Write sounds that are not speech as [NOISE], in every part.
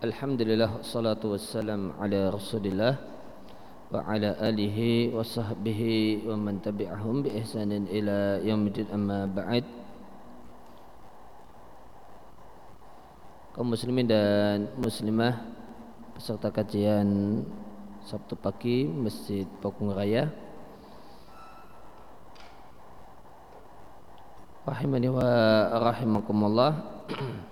Alhamdulillah salatu wassalam ala Rasulillah wa ala alihi wa sahbihi wa man tabi'ahum bi ihsanin ila yaumil amma ba'd. Kaum muslimin dan muslimah peserta kajian Sabtu pagi Masjid Pakung Raya. Rahimani wa rahimakumullah [CLEARS THROAT]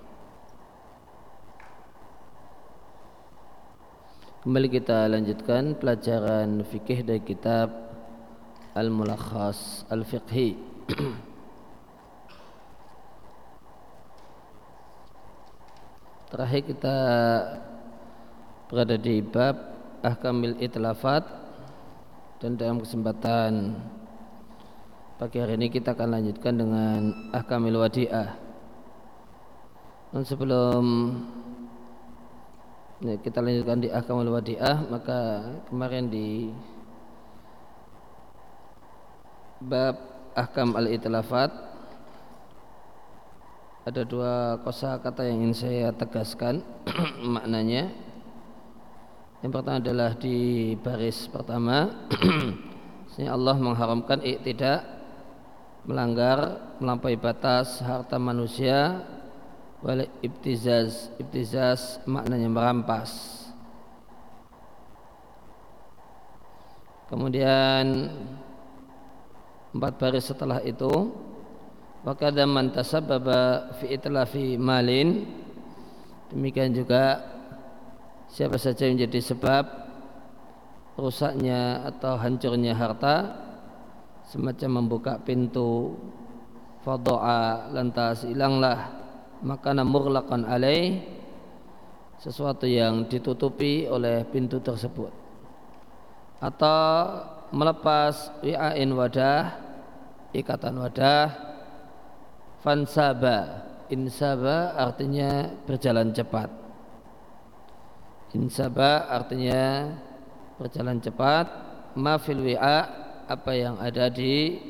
Kembali kita lanjutkan pelajaran fikih dari kitab Al-Mulakhas Al-Fiqhi. [CLEARS THROAT] Terakhir kita berada di bab Ahkamil Itlafat dan dalam kesempatan pagi hari ini kita akan lanjutkan dengan Ahkamil Wadi'ah. Dan sebelum Ya, kita lanjutkan di Ahkamul Wadi'ah maka kemarin di bab Ahkam Al-Itlafat ada dua kosa kata yang ingin saya tegaskan [CLEARS THROAT] maknanya. Yang pertama adalah di baris pertama [CLEARS THROAT] Allah mengharamkan tidak melanggar melampaui batas harta manusia wal ibtizaz ibtizaz maknanya merampas. Kemudian empat baris setelah itu wakada man tasabbaba fi itlafi malin. Demikian juga siapa saja yang menjadi sebab rusaknya atau hancurnya harta semacam membuka pintu fadoa lantas hilanglah maka murlakan alaih sesuatu yang ditutupi oleh pintu tersebut. Atau melepas wi'ain wadah ikatan wadah fansaba. Insaba artinya berjalan cepat. Insaba artinya berjalan cepat. Mafil wi'a apa yang ada di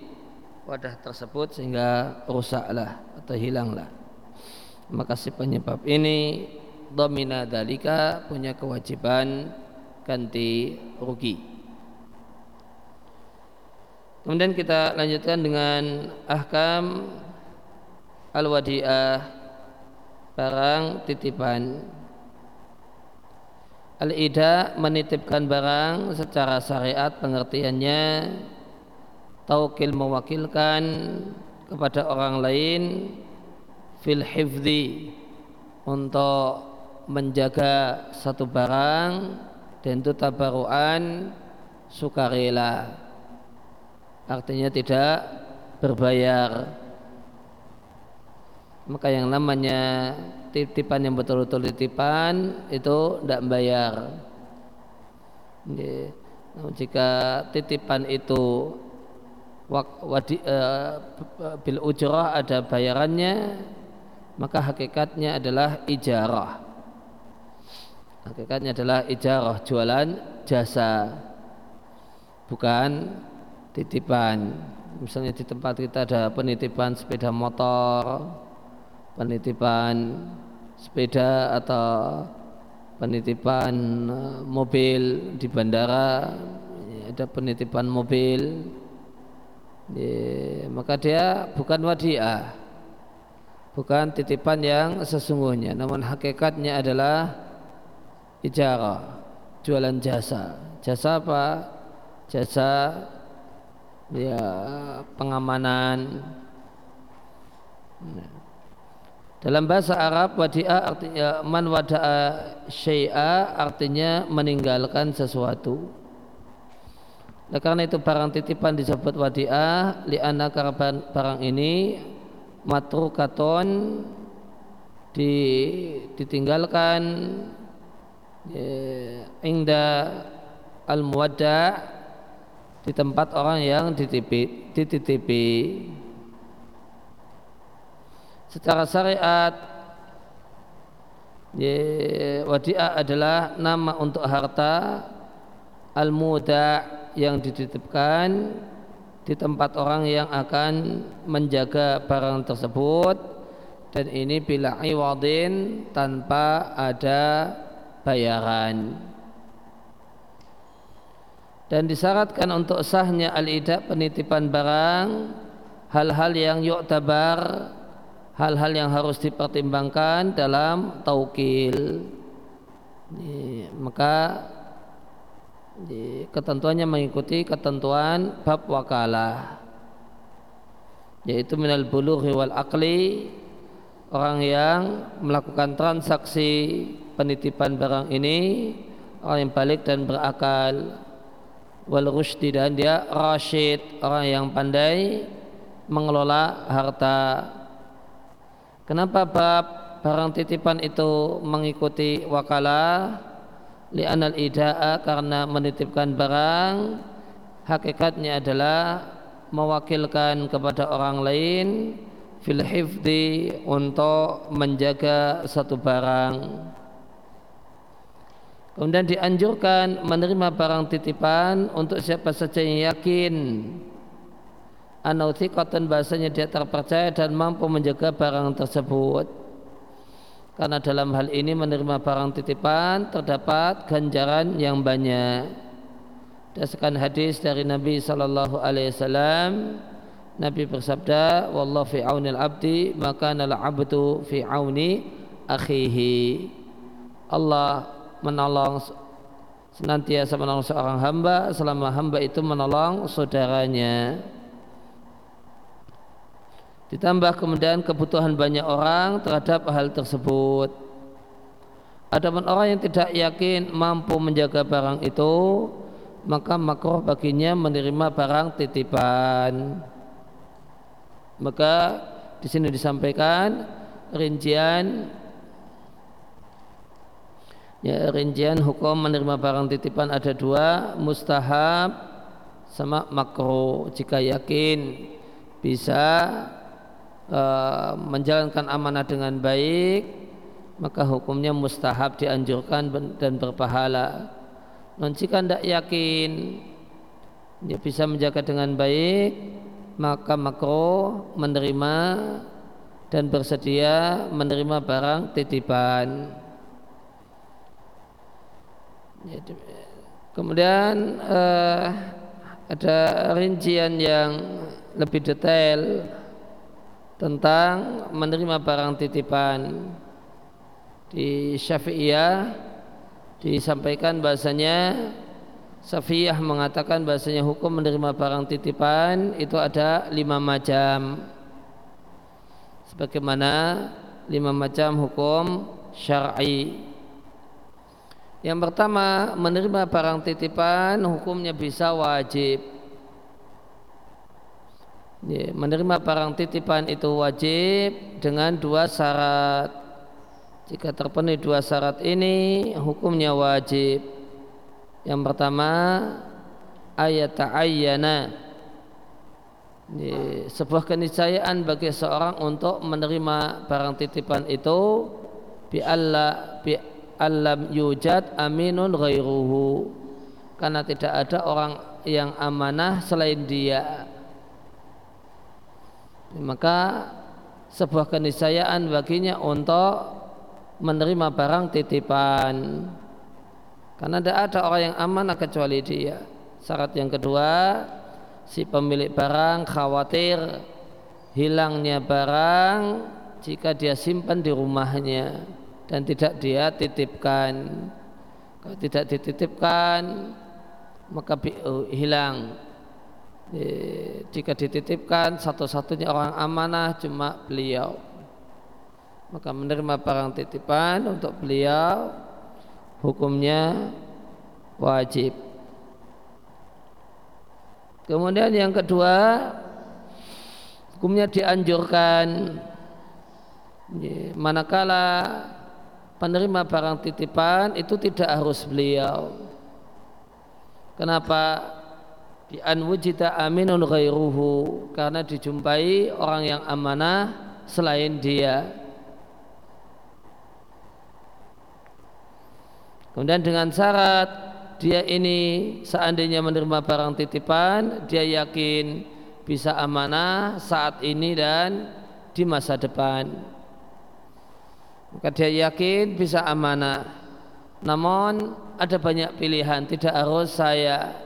wadah tersebut sehingga rusaklah atau hilanglah maka si penyebab ini domina dalika punya kewajiban ganti rugi. Kemudian kita lanjutkan dengan ahkam al-wadi'ah barang titipan. Al-ida menitipkan barang secara syariat pengertiannya taukil mewakilkan kepada orang lain fil hifdi untuk menjaga satu barang dan itu tabaruan sukarela. Artinya tidak berbayar. Maka yang namanya titipan yang betul-betul titipan itu tidak bayar. Jika titipan itu wadi, uh, bil ujrah ada bayarannya maka hakikatnya adalah ijarah. Hakikatnya adalah ijarah jualan jasa. Bukan titipan. Misalnya di tempat kita ada penitipan sepeda motor penitipan sepeda atau penitipan eh, mobil di bandara ada penitipan mobil. Maka dia bukan wadiah bukan titipan yang sesungguhnya namun hakikatnya adalah ijarah jualan jasa. Jasa apa? Jasa ya pengamanan. Nah. dalam bahasa Arab wadi'a artinya man wada'a syai'a artinya meninggalkan sesuatu. Nah, karena itu barang titipan disebut wadi'ah li'anna karena barang ini matrukaton di, ditinggalkan ya, ingda al muwadda di tempat orang yang dititipi, dititipi. Secara syariat ya, wadi'ah adalah nama untuk harta al muda yang dititipkan di tempat orang yang akan menjaga barang tersebut. Dan ini bila iwadin tanpa ada bayaran. Dan disyaratkan untuk sahnya al-ida penitipan barang hal-hal yang yu'tabar hal-hal yang harus dipertimbangkan dalam taukil. Maka ketentuannya mengikuti ketentuan bab wakalah yaitu minal bulughi wal akli orang yang melakukan transaksi penitipan barang ini orang yang balik dan berakal wal rushdi dan dia rasyid orang yang pandai mengelola harta. Kenapa bab barang titipan itu mengikuti wakalah li'anal ida'a karena menitipkan barang hakikatnya adalah mewakilkan kepada orang lain fil hifdi untuk menjaga satu barang Kemudian dianjurkan menerima barang titipan untuk siapa saja yang yakin anautikotan bahasanya dia terpercaya dan mampu menjaga barang tersebut. Karena dalam hal ini menerima barang titipan terdapat ganjaran yang banyak. Dasarkan hadis dari Nabi Sallallahu Alaihi Wasallam, Nabi bersabda, "Wallahu fi aunil abdi, maka nal abdu fi auni akhihi." Allah menolong senantiasa menolong seorang hamba selama hamba itu menolong saudaranya ditambah kemudian kebutuhan banyak orang terhadap hal tersebut adapun orang yang tidak yakin mampu menjaga barang itu maka makruh baginya menerima barang titipan maka di sini disampaikan rincian Ya, rincian hukum menerima barang titipan ada dua, mustahab sama makro. Jika yakin bisa uh, menjalankan amanah dengan baik, maka hukumnya mustahab dianjurkan dan berpahala. Non jika tidak yakin dia bisa menjaga dengan baik, maka makro menerima dan bersedia menerima barang titipan. Kemudian uh, ada rincian yang lebih detail tentang menerima barang titipan. Di Syafi'iyah disampaikan bahasanya Safiyah mengatakan bahasanya hukum menerima barang titipan itu ada lima macam. Sebagaimana lima macam hukum syar'i. Yang pertama, menerima barang titipan hukumnya bisa wajib. Ya, menerima barang titipan itu wajib dengan dua syarat. Jika terpenuhi dua syarat ini, hukumnya wajib. Yang pertama, ayat ta'ayyana. Ya, sebuah keniscayaan bagi seorang untuk menerima barang titipan itu bi Allah bi alam yujad aminun ghairuhu karena tidak ada orang yang amanah selain dia maka sebuah keniscayaan baginya untuk menerima barang titipan. Karena tidak ada orang yang amanah kecuali dia. Syarat yang kedua si pemilik barang khawatir hilangnya barang jika dia simpan di rumahnya dan tidak dia titipkan. Kalau tidak dititipkan maka oh, hilang jika dititipkan satu-satunya orang amanah cuma beliau maka menerima barang titipan untuk beliau hukumnya wajib kemudian yang kedua hukumnya dianjurkan manakala penerima barang titipan itu tidak harus beliau. Kenapa? Bi an wujida aminun ghairuhu karena dijumpai orang yang amanah selain dia. Kemudian dengan syarat dia ini seandainya menerima barang titipan, dia yakin bisa amanah saat ini dan di masa depan maka dia yakin bisa amanah namun ada banyak pilihan tidak harus saya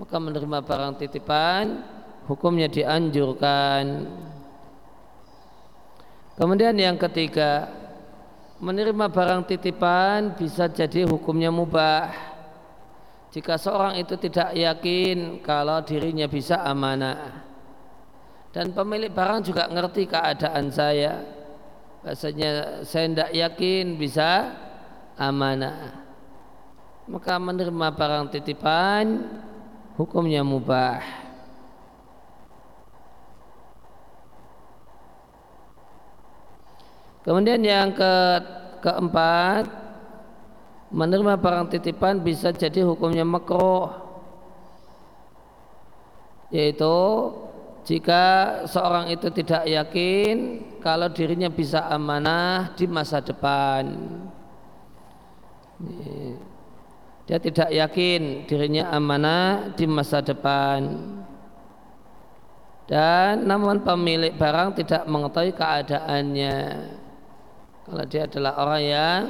maka menerima barang titipan hukumnya dianjurkan. Kemudian yang ketiga menerima barang titipan bisa jadi hukumnya mubah. Jika seorang itu tidak yakin kalau dirinya bisa amanah. Dan pemilik barang juga ngerti keadaan saya. Bahasanya saya tidak yakin bisa amanah. Maka menerima barang titipan hukumnya mubah. Kemudian yang ke keempat menerima barang titipan bisa jadi hukumnya makruh. Yaitu jika seorang itu tidak yakin kalau dirinya bisa amanah di masa depan dia tidak yakin dirinya amanah di masa depan. Dan namun pemilik barang tidak mengetahui keadaannya. Kalau dia adalah orang yang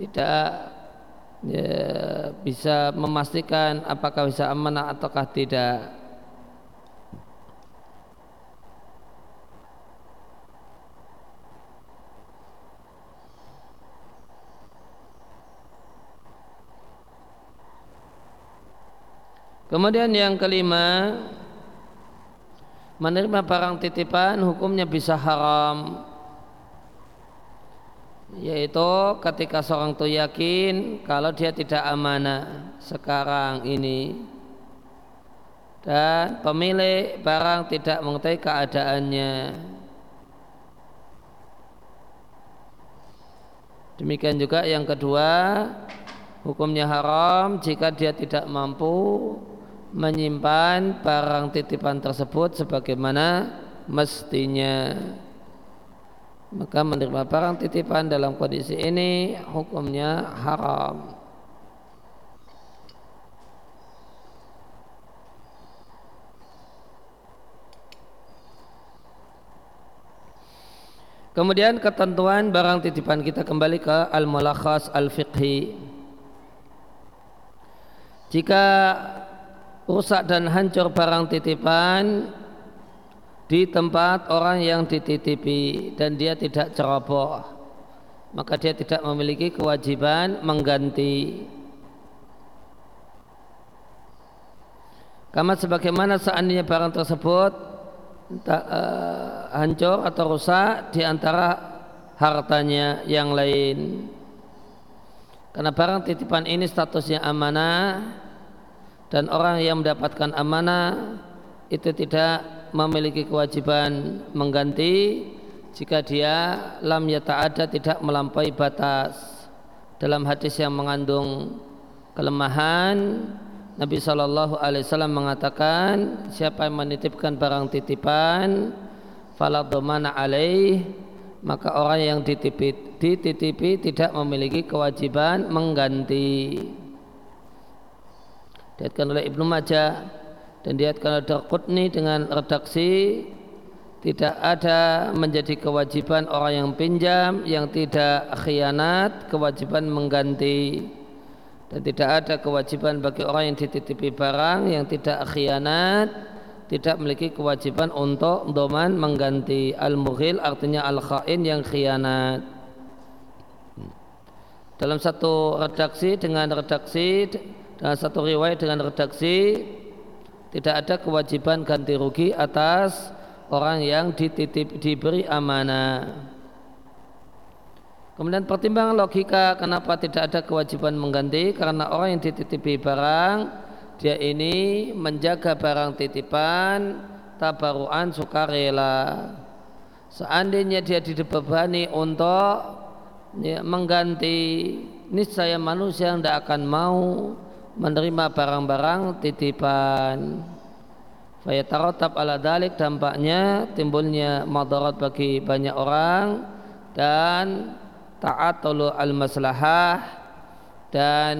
tidak ya, bisa memastikan apakah bisa amanah ataukah tidak Kemudian yang kelima Menerima barang titipan hukumnya bisa haram. Yaitu ketika seorang itu yakin Kalau dia tidak amanah sekarang ini. Dan pemilik barang tidak mengetahui keadaannya. Demikian juga yang kedua Hukumnya haram jika dia tidak mampu menyimpan barang titipan tersebut sebagaimana mestinya maka menerima barang titipan dalam kondisi ini hukumnya haram Kemudian ketentuan barang titipan kita kembali ke al-mulakhas al-fiqhi. Jika rusak dan hancur barang titipan di tempat orang yang dititipi dan dia tidak ceroboh maka dia tidak memiliki kewajiban mengganti Kama sebagaimana seandainya barang tersebut uh, hancur atau rusak di antara hartanya yang lain. Karena barang titipan ini statusnya amanah, dan orang yang mendapatkan amanah itu tidak memiliki kewajiban mengganti jika dia lam ada tidak melampaui batas. Dalam hadis yang mengandung kelemahan Nabi Shallallahu Alaihi Wasallam mengatakan siapa yang menitipkan barang titipan faladomana alaih maka orang yang dititipi, dititipi tidak memiliki kewajiban mengganti diatkan oleh Ibnu Majah dan diatkan oleh Darqutni dengan redaksi tidak ada menjadi kewajiban orang yang pinjam yang tidak khianat kewajiban mengganti. Dan tidak ada kewajiban bagi orang yang dititipi barang yang tidak khianat tidak memiliki kewajiban untuk doman mengganti. Al-mughil artinya al-khain yang khianat. Dalam satu redaksi dengan redaksi dan satu riwayat dengan redaksi tidak ada kewajiban ganti rugi atas orang yang dititip diberi amanah. Kemudian pertimbangan logika kenapa tidak ada kewajiban mengganti karena orang yang dititipi barang dia ini menjaga barang titipan tabaruan sukarela. Seandainya dia dibebani untuk ya, mengganti niscaya manusia tidak akan mau menerima barang-barang titipan. Fayatarotab ala dalik dampaknya timbulnya madarat bagi banyak orang dan taat al maslahah dan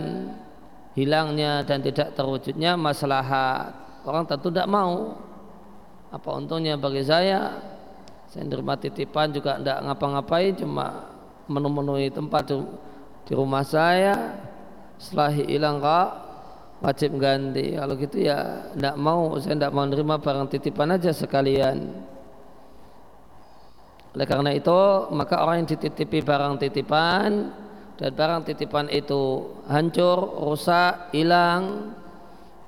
hilangnya dan tidak terwujudnya maslahat. Orang tentu tidak mau. Apa untungnya bagi saya? Saya menerima titipan juga tidak ngapa-ngapain cuma memenuhi tempat di rumah saya. Setelah hilang kok wajib ganti. Kalau gitu ya tidak mau. Saya tidak mau nerima barang titipan aja sekalian. Oleh karena itu maka orang yang dititipi barang titipan dan barang titipan itu hancur, rusak, hilang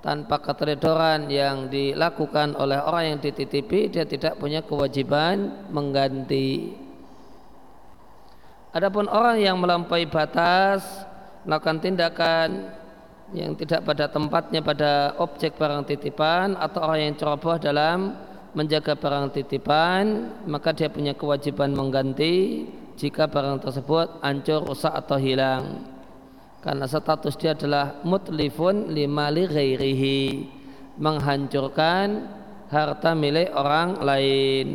tanpa keteledoran yang dilakukan oleh orang yang dititipi dia tidak punya kewajiban mengganti. Adapun orang yang melampaui batas melakukan tindakan yang tidak pada tempatnya pada objek barang titipan atau orang yang ceroboh dalam menjaga barang titipan maka dia punya kewajiban mengganti jika barang tersebut hancur, rusak atau hilang. Karena status dia adalah mutlifun limali ghairihi, menghancurkan harta milik orang lain.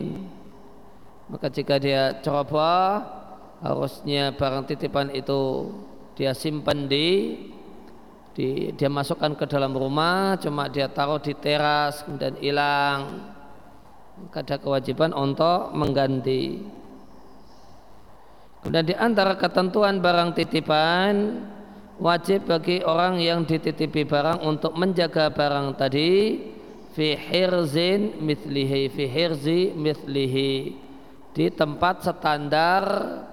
Maka jika dia ceroboh, harusnya barang titipan itu dia simpan di, di dia masukkan ke dalam rumah, cuma dia taruh di teras kemudian hilang. Maka ada kewajiban untuk mengganti. Dan di antara ketentuan barang titipan wajib bagi orang yang dititipi barang untuk menjaga barang tadi fi hirzin mithlihi fi hirzi mithlihi di tempat standar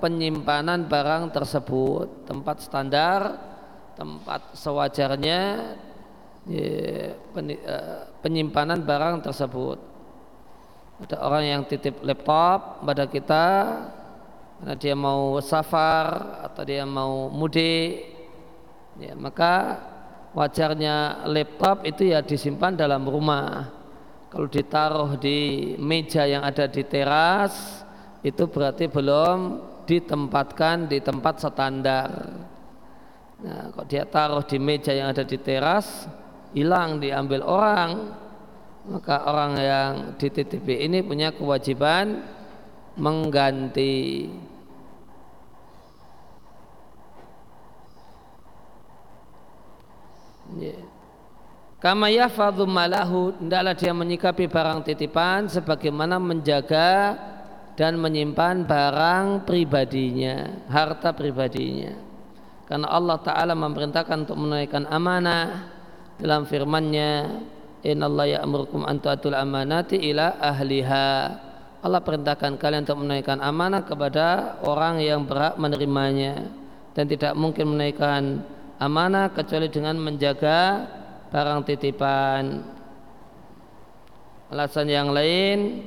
penyimpanan barang tersebut tempat standar tempat sewajarnya ya, eh, penyimpanan barang tersebut. Ada orang yang titip laptop pada kita karena dia mau safar atau dia mau mudik. Ya, maka wajarnya laptop itu ya disimpan dalam rumah. Kalau ditaruh di meja yang ada di teras itu berarti belum ditempatkan di tempat standar nah kalau dia taruh di meja yang ada di teras hilang diambil orang maka orang yang dititipi ini punya kewajiban mengganti Kama yahfadhu malahu hendaklah dia menyikapi barang titipan sebagaimana menjaga dan menyimpan barang pribadinya, harta pribadinya. Karena Allah Ta'ala memerintahkan untuk menunaikan amanah dalam firman-Nya, Inna Allah ya'murukum an tu'atul amanati ila ahliha. Allah perintahkan kalian untuk menunaikan amanah kepada orang yang berhak menerimanya dan tidak mungkin menunaikan amanah kecuali dengan menjaga barang titipan. Alasan yang lain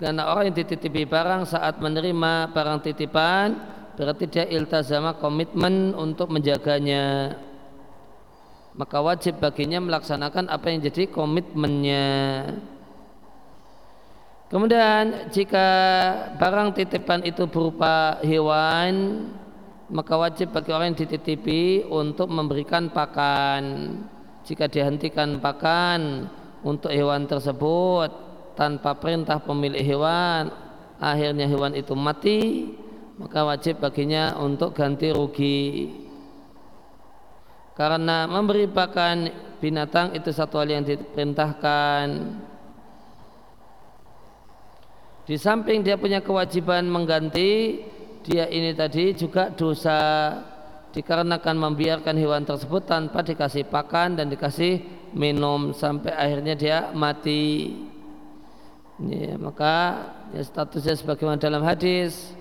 karena orang yang dititipi barang saat menerima barang titipan berarti dia iltazama komitmen untuk menjaganya. Maka wajib baginya melaksanakan apa yang jadi komitmennya. Kemudian jika barang titipan itu berupa hewan maka wajib bagi orang yang dititipi untuk memberikan pakan. Jika dihentikan pakan untuk hewan tersebut tanpa perintah pemilik hewan, akhirnya hewan itu mati, maka wajib baginya untuk ganti rugi. Karena memberi pakan binatang itu satu hal yang diperintahkan. Di samping dia punya kewajiban mengganti, dia ini tadi juga dosa dikarenakan membiarkan hewan tersebut tanpa dikasih pakan dan dikasih minum sampai akhirnya dia mati. Ya, maka ya, statusnya sebagaimana dalam hadis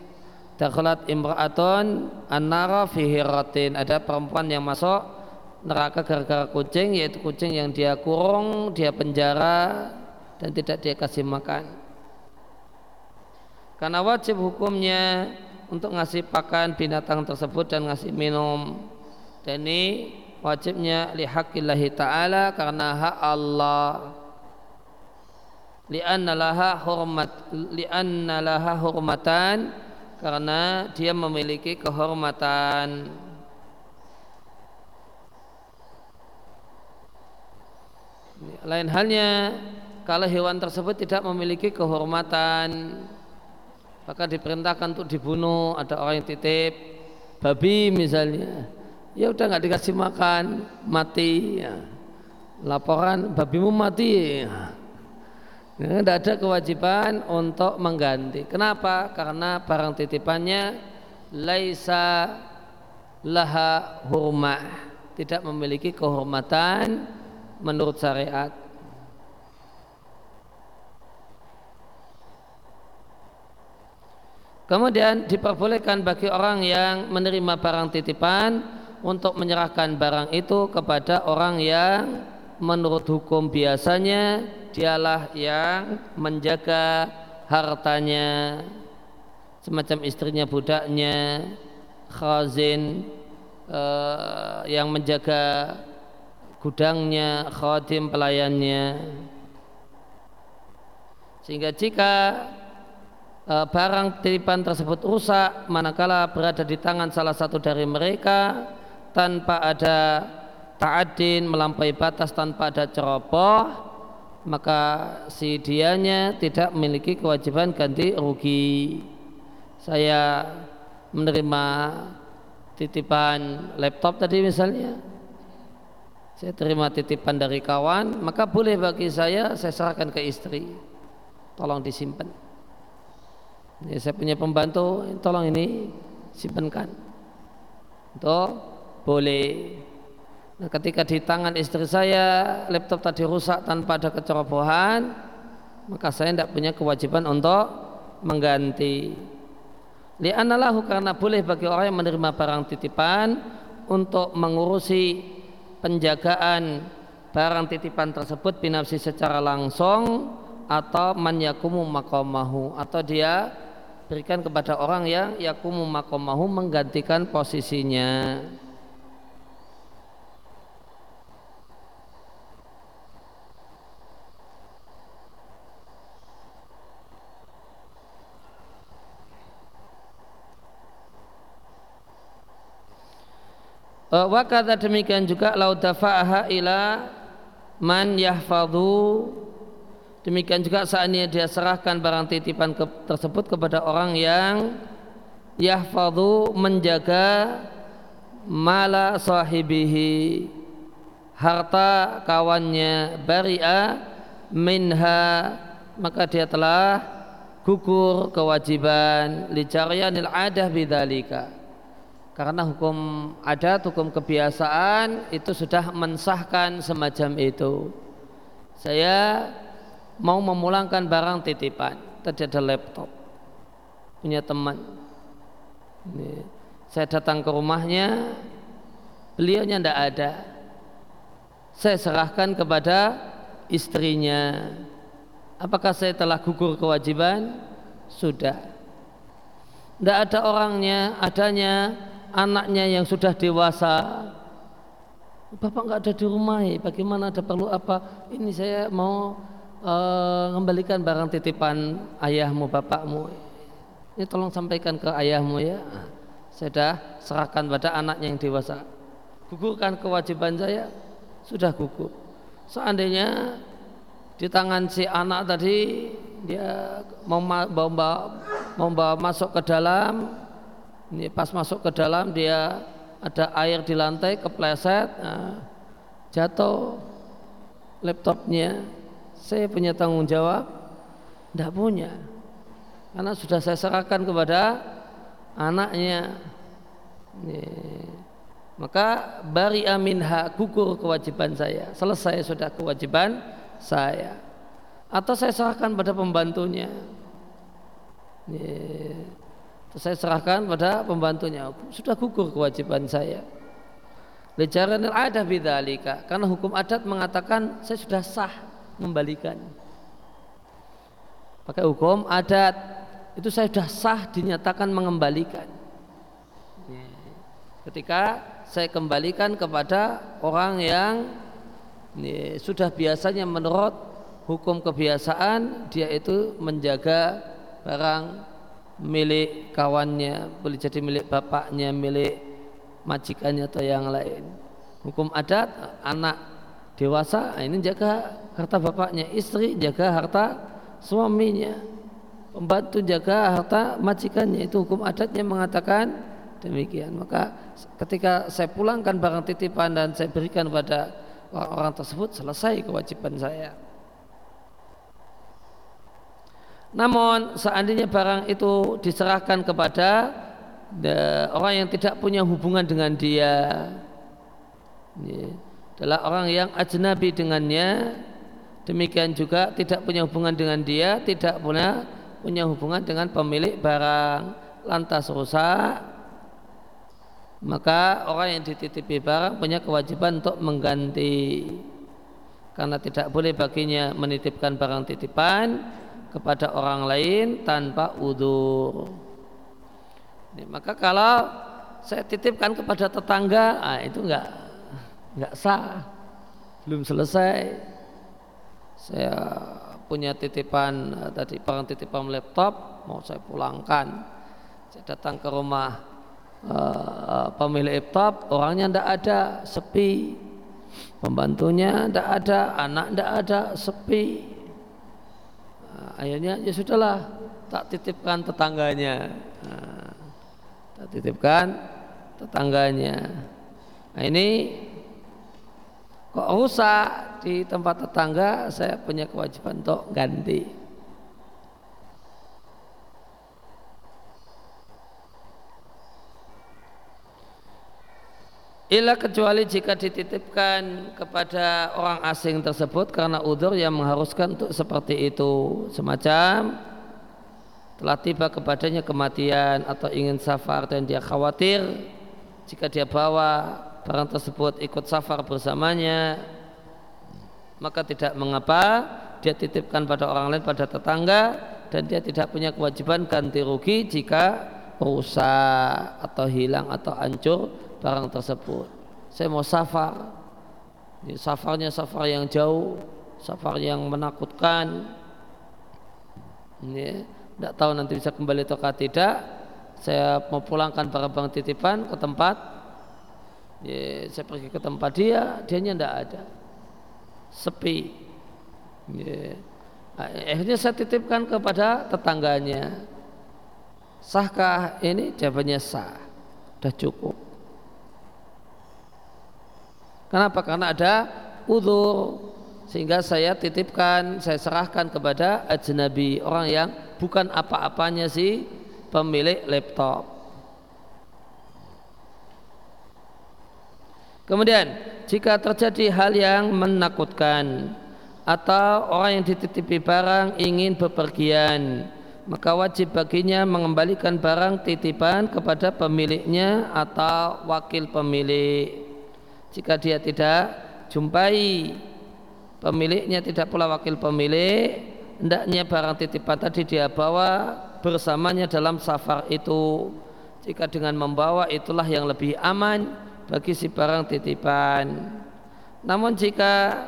dakhalat imra'atun annara fi hiratin ada perempuan yang masuk neraka gara-gara kucing yaitu kucing yang dia kurung, dia penjara dan tidak dia kasih makan. Karena wajib hukumnya untuk ngasih pakan binatang tersebut dan ngasih minum. Dan ini wajibnya lihaqillahi ta'ala karena hak Allah. Li'anna laha hormat li'anna laha hormatan karena dia memiliki kehormatan. Lain halnya kalau hewan tersebut tidak memiliki kehormatan maka diperintahkan untuk dibunuh. Ada orang yang titip babi misalnya. Ya udah nggak dikasih makan mati. Ya. laporan babimu mati. Ya. Tidak ada kewajiban untuk mengganti. Kenapa? Karena barang titipannya laisa laha hurmah tidak memiliki kehormatan menurut syariat. Kemudian diperbolehkan bagi orang yang menerima barang titipan untuk menyerahkan barang itu kepada orang yang menurut hukum biasanya dialah yang menjaga hartanya semacam istrinya budaknya khazin uh, yang menjaga gudangnya khadim pelayannya. Sehingga jika uh, barang titipan tersebut rusak manakala berada di tangan salah satu dari mereka tanpa ada ta'adin melampaui batas tanpa ada ceroboh maka si dianya tidak memiliki kewajiban ganti rugi. Saya menerima titipan laptop tadi misalnya. Saya terima titipan dari kawan maka boleh bagi saya saya serahkan ke istri. Tolong disimpan. Ya, saya punya pembantu tolong ini simpankan. Itu boleh Nah, ketika di tangan istri saya laptop tadi rusak tanpa ada kecerobohan, maka saya tidak punya kewajiban untuk mengganti. Li'analahu karena boleh bagi orang yang menerima barang titipan untuk mengurusi penjagaan barang titipan tersebut binafsi secara langsung atau man yakumu makomahu atau dia berikan kepada orang yang yakumu makomahu menggantikan posisinya. Eh, wa kata demikian juga lau dafa'aha ila man yahfadhu. Demikian juga saatnya dia serahkan barang titipan ke, tersebut kepada orang yang yahfadhu menjaga mala sahibihi. Harta kawannya bari'a minha. Maka dia telah gugur kewajiban. Licarianil adah bidzalika karena hukum adat, hukum kebiasaan itu sudah mensahkan semacam itu. Saya mau memulangkan barang titipan, tadi ada laptop punya teman. Ini, saya datang ke rumahnya, beliaunya tidak ada. Saya serahkan kepada istrinya. Apakah saya telah gugur kewajiban? Sudah. Tidak ada orangnya, adanya anaknya yang sudah dewasa Bapak nggak ada di rumah ya, bagaimana ada perlu apa? Ini saya mau uh, barang titipan ayahmu, bapakmu. Ini tolong sampaikan ke ayahmu ya. Saya sudah serahkan pada anaknya yang dewasa. Gugurkan kewajiban saya, sudah gugur. Seandainya di tangan si anak tadi dia mau bawa, mau masuk ke dalam ini pas masuk ke dalam dia ada air di lantai kepleset nah, jatuh laptopnya. Saya punya tanggung jawab? Tidak punya. Karena sudah saya serahkan kepada anaknya. Ini. maka bari aminha gugur kewajiban saya. Selesai sudah kewajiban saya. Atau saya serahkan pada pembantunya. Ini saya serahkan pada pembantunya. Sudah gugur kewajiban saya. Lejaran ada bidzalika. Karena hukum adat mengatakan saya sudah sah membalikan. Pakai hukum adat. Itu saya sudah sah dinyatakan mengembalikan. Ketika saya kembalikan kepada orang yang ini, sudah biasanya menurut hukum kebiasaan dia itu menjaga barang milik kawannya, boleh jadi milik bapaknya, milik majikannya atau yang lain. Hukum adat anak dewasa ini jaga harta bapaknya, istri jaga harta suaminya, pembantu jaga harta majikannya. Itu hukum adatnya mengatakan demikian. Maka ketika saya pulangkan barang titipan dan saya berikan pada orang-orang tersebut selesai kewajiban saya. Namun seandainya barang itu diserahkan kepada orang yang tidak punya hubungan dengan dia ya, adalah orang yang ajnabi dengannya demikian juga tidak punya hubungan dengan dia tidak punya punya hubungan dengan pemilik barang lantas rusak maka orang yang dititipi barang punya kewajiban untuk mengganti. Karena tidak boleh baginya menitipkan barang titipan kepada orang lain tanpa udur. Maka kalau saya titipkan kepada tetangga, ah, itu enggak enggak sah, belum selesai. Saya punya titipan eh, tadi barang titipan laptop mau saya pulangkan. Saya datang ke rumah uh, pemilik laptop, orangnya enggak ada, sepi. Pembantunya enggak ada, anak enggak ada, sepi Nah, akhirnya ya sudahlah tak titipkan tetangganya. Nah, tak titipkan tetangganya. Nah, ini kok rusak di tempat tetangga, saya punya kewajiban untuk ganti. Ila kecuali jika dititipkan kepada orang asing tersebut karena udur yang mengharuskan untuk seperti itu. Semacam telah tiba kepadanya kematian atau ingin safar dan dia khawatir jika dia bawa barang tersebut ikut safar bersamanya maka tidak mengapa dia titipkan pada orang lain pada tetangga dan dia tidak punya kewajiban ganti rugi jika rusak atau hilang atau hancur barang tersebut. Saya mau safar. Ini safarnya safar yang jauh, safar yang menakutkan. Ini tidak tahu nanti bisa kembali atau tidak. Saya mau pulangkan barang-barang titipan ke tempat. Ya, saya pergi ke tempat dia, dianya tidak ada, sepi. Ya. Akhirnya saya titipkan kepada tetangganya. Sahkah ini? Jawabannya sah. Sudah cukup. Kenapa? Karena ada udur sehingga saya titipkan, saya serahkan kepada ajnabi orang yang bukan apa-apanya si pemilik laptop. Kemudian jika terjadi hal yang menakutkan atau orang yang dititipi barang ingin bepergian maka wajib baginya mengembalikan barang titipan kepada pemiliknya atau wakil pemilik jika dia tidak jumpai pemiliknya tidak pula wakil pemilik hendaknya barang titipan tadi dia bawa bersamanya dalam safar itu. Jika dengan membawa itulah yang lebih aman bagi si barang titipan. Namun jika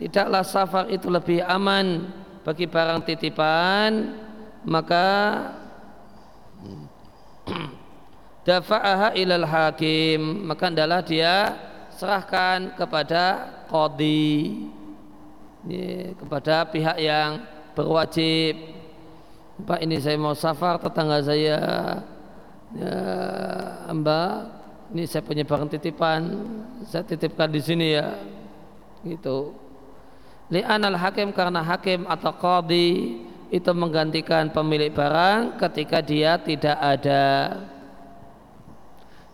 tidaklah safar itu lebih aman bagi barang titipan maka [CLEARS THROAT] dafa'aha ilal hakim maka adalah dia serahkan kepada kodi kepada pihak yang berwajib. Pak ini saya mau safar tetangga saya ya, Mbak. Ini saya punya barang titipan saya titipkan di sini ya. Gitu. Li'anal hakim karena hakim atau kodi itu menggantikan pemilik barang ketika dia tidak ada.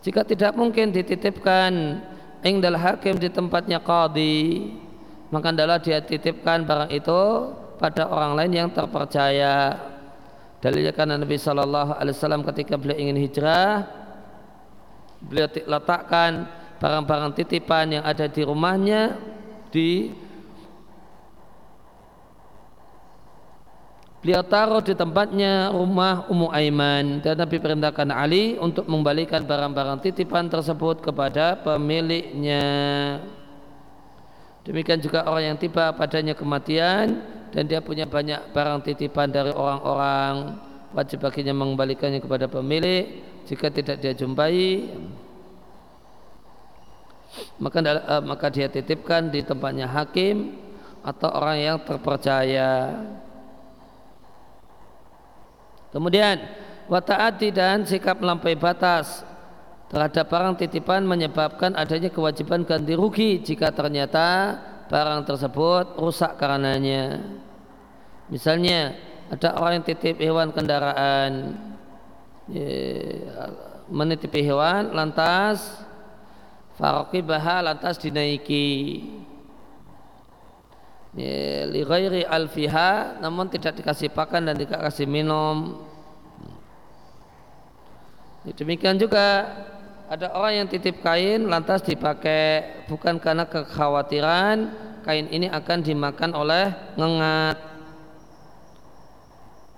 Jika tidak mungkin dititipkan ingdal hakim di tempatnya qadi. Maka adalah dia titipkan barang itu pada orang lain yang terpercaya. Dalilnya karena Nabi Shallallahu Alaihi Wasallam ketika beliau ingin hijrah beliau letakkan barang-barang titipan yang ada di rumahnya di Beliau taruh di tempatnya rumah Ummu Aiman dan Nabi perintahkan Ali untuk mengembalikan barang-barang titipan tersebut kepada pemiliknya. Demikian juga orang yang tiba padanya kematian dan dia punya banyak barang titipan dari orang-orang wajib baginya mengembalikannya kepada pemilik jika tidak dia jumpai maka eh, maka dia titipkan di tempatnya hakim atau orang yang terpercaya. Kemudian wataati dan sikap melampaui batas terhadap barang titipan menyebabkan adanya kewajiban ganti rugi jika ternyata barang tersebut rusak karenanya. Misalnya ada orang yang titip hewan kendaraan, menitipi hewan lantas baha lantas dinaiki li ghairi alfiha namun tidak dikasih pakan dan tidak kasih minum. Demikian juga ada orang yang titip kain lantas dipakai bukan karena kekhawatiran kain ini akan dimakan oleh ngengat.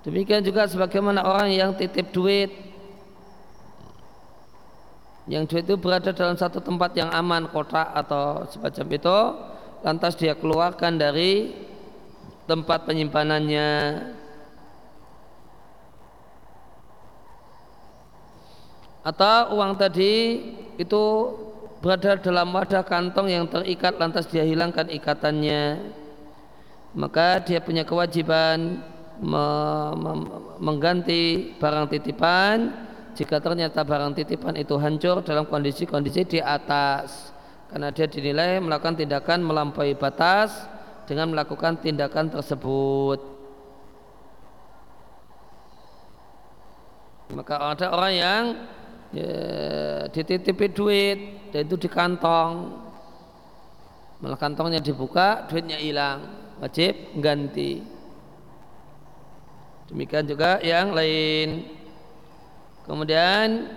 Demikian juga sebagaimana orang yang titip duit. Yang duit itu berada dalam satu tempat yang aman kotak atau semacam itu lantas dia keluarkan dari tempat penyimpanannya. Atau uang tadi itu berada dalam wadah kantong yang terikat lantas dia hilangkan ikatannya. Maka dia punya kewajiban mengganti barang titipan. Jika ternyata barang titipan itu hancur dalam kondisi-kondisi di atas karena dia dinilai melakukan tindakan melampaui batas dengan melakukan tindakan tersebut. Maka ada orang yang ya, dititipi duit dan itu di kantong. Malah kantongnya dibuka duitnya hilang. Wajib ganti. Demikian juga yang lain. Kemudian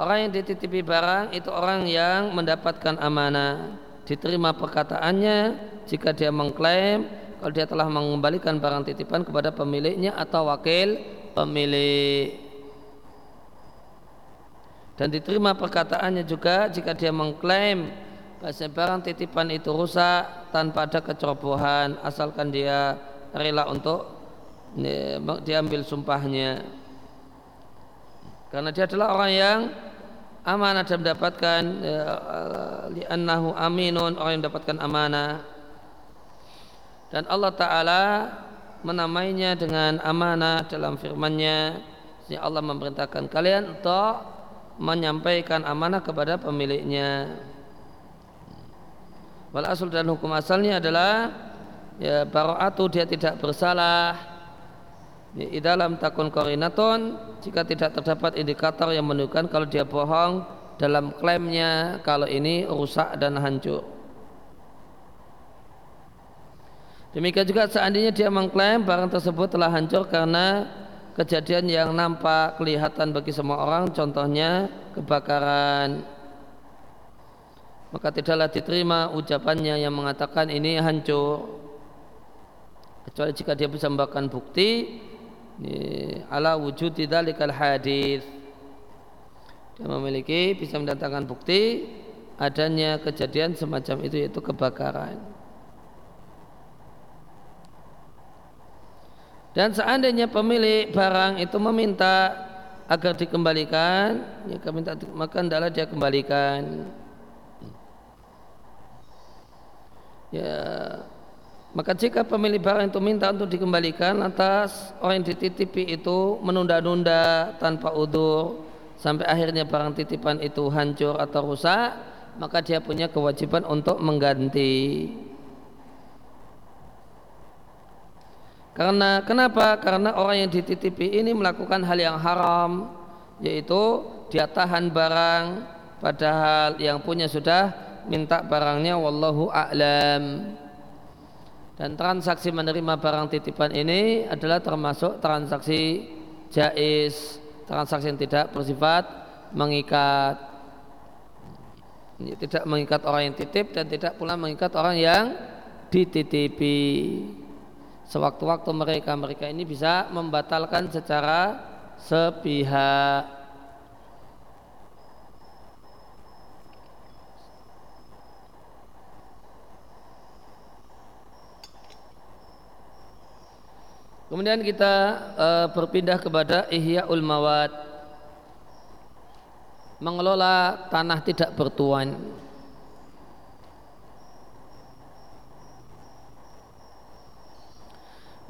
orang yang dititipi barang itu orang yang mendapatkan amanah, diterima perkataannya jika dia mengklaim kalau dia telah mengembalikan barang titipan kepada pemiliknya atau wakil pemilik. Dan diterima perkataannya juga jika dia mengklaim bahasa barang titipan itu rusak tanpa ada kecerobohan asalkan dia rela untuk eh, diambil sumpahnya karena dia adalah orang yang amanah dan mendapatkan ya, li'annahu aminun orang yang mendapatkan amanah. Dan Allah Ta'ala menamainya dengan amanah dalam firman-Nya. Sehingga Allah memerintahkan kalian untuk menyampaikan amanah kepada pemiliknya. Wal dan hukum asalnya adalah ya baro'atu dia tidak bersalah di dalam takun korinaton jika tidak terdapat indikator yang menunjukkan kalau dia bohong dalam klaimnya kalau ini rusak dan hancur. Demikian juga seandainya dia mengklaim barang tersebut telah hancur karena kejadian yang nampak kelihatan bagi semua orang contohnya kebakaran maka tidaklah diterima ucapannya yang mengatakan ini hancur kecuali jika dia bisa membawakan bukti ala wujud dalikal hadis dia memiliki bisa mendatangkan bukti adanya kejadian semacam itu yaitu kebakaran. Dan seandainya pemilik barang itu meminta agar dikembalikan ya minta maka adalah dia kembalikan. Ya maka jika pemilik barang itu minta untuk dikembalikan atas orang yang dititipi itu menunda-nunda tanpa udur sampai akhirnya barang titipan itu hancur atau rusak, maka dia punya kewajiban untuk mengganti. Karena kenapa? Karena orang yang dititipi ini melakukan hal yang haram, yaitu dia tahan barang padahal yang punya sudah minta barangnya wallahu a'lam dan transaksi menerima barang titipan ini adalah termasuk transaksi jais transaksi yang tidak bersifat mengikat. Tidak mengikat orang yang titip dan tidak pula mengikat orang yang dititipi. Sewaktu-waktu mereka mereka ini bisa membatalkan secara sepihak Kemudian kita uh, berpindah kepada ihya mawad mengelola tanah tidak bertuan.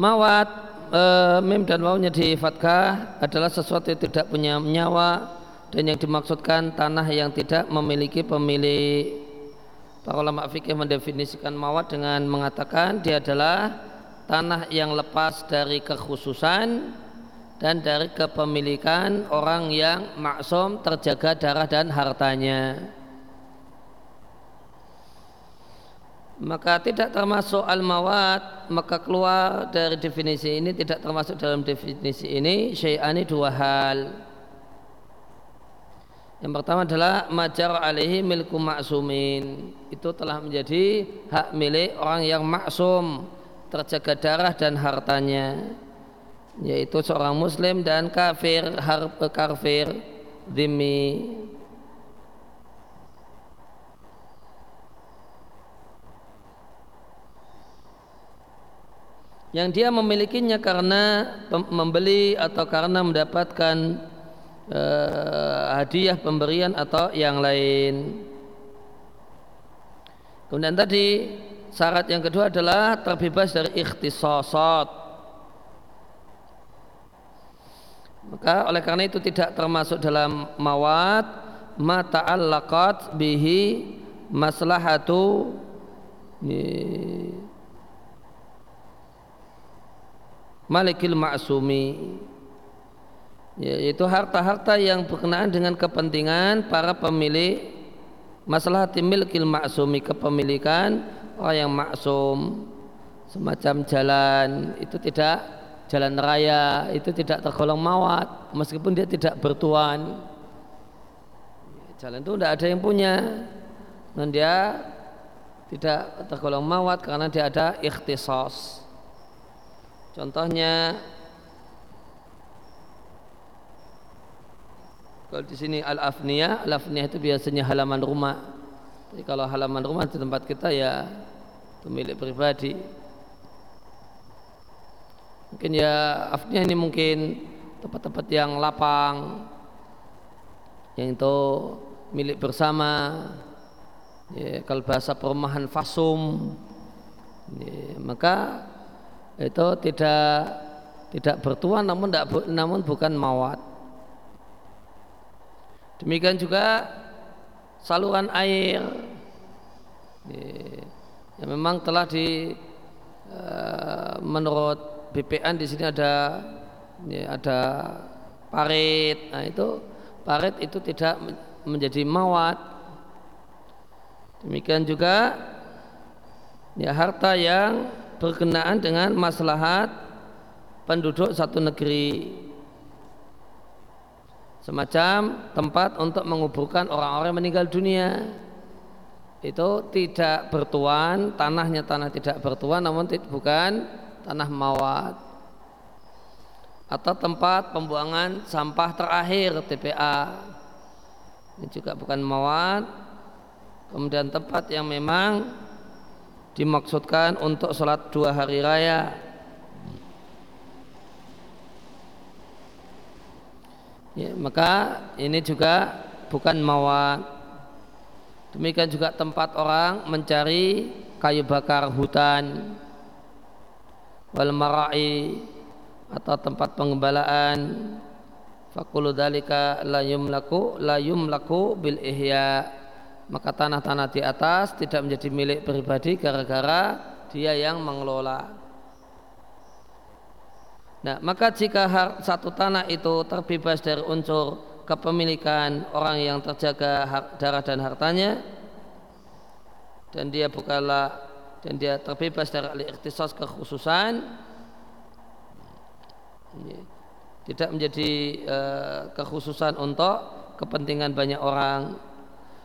Mawat e, mim dan wawnya di fatkah adalah sesuatu yang tidak punya nyawa dan yang dimaksudkan tanah yang tidak memiliki pemilik. Para ulama fikih mendefinisikan mawat dengan mengatakan dia adalah tanah yang lepas dari kekhususan dan dari kepemilikan orang yang maksum terjaga darah dan hartanya. Maka tidak termasuk al-mawad, maka keluar dari definisi ini tidak termasuk dalam definisi ini syai'ani dua hal. Yang pertama adalah majar alaihi milku maksumin. Itu telah menjadi hak milik orang yang maksum, terjaga darah dan hartanya yaitu seorang muslim dan kafir harb kafir dimi yang dia memilikinya karena membeli atau karena mendapatkan uh, hadiah pemberian atau yang lain. Kemudian tadi syarat yang kedua adalah terbebas dari ikhtisasat. Maka oleh karena itu tidak termasuk dalam mawat mata ta'allaqat bihi maslahatu malikil ma'sumi. Yaitu harta-harta yang berkenaan dengan kepentingan para pemilik masalah milkil maksumi kepemilikan orang yang maksum semacam jalan itu tidak jalan raya itu tidak tergolong mawat meskipun dia tidak bertuan. Jalan itu tidak ada yang punya. Dan dia tidak tergolong mawat karena dia ada ikhtisos. Contohnya kalau di sini al afnia al afnia itu biasanya halaman rumah. Jadi kalau halaman rumah di tempat kita ya itu milik pribadi. Mungkin ya afnya ini mungkin tempat-tempat yang lapang yang itu milik bersama. Ya, kalau bahasa perumahan fasum ya, maka itu tidak tidak bertuan namun tidak namun bukan mawat. Demikian juga saluran air. Ya, yang memang telah di uh, menurut BPN di sini ada ya, ada parit. Nah, itu parit itu tidak menjadi mawat. Demikian juga ya harta yang berkenaan dengan maslahat penduduk satu negeri semacam tempat untuk menguburkan orang-orang meninggal dunia itu tidak bertuan tanahnya tanah tidak bertuan namun bukan tanah mawat. Atau tempat pembuangan sampah terakhir TPA ini juga bukan mawat. Kemudian tempat yang memang dimaksudkan untuk sholat dua hari raya. Ya, maka ini juga bukan mawat demikian juga tempat orang mencari kayu bakar hutan wal mara'i atau tempat pengembalaan. Fakulu dalika la yumlaku la yumlaku bil ihya. Maka tanah-tanah di atas tidak menjadi milik pribadi gara-gara dia yang mengelola. Nah, maka jika satu tanah itu terbebas dari unsur kepemilikan orang yang terjaga darah dan hartanya dan dia bukanlah dan dia terbebas dari al-ikhtisas kekhususan tidak menjadi uh, kekhususan untuk kepentingan banyak orang.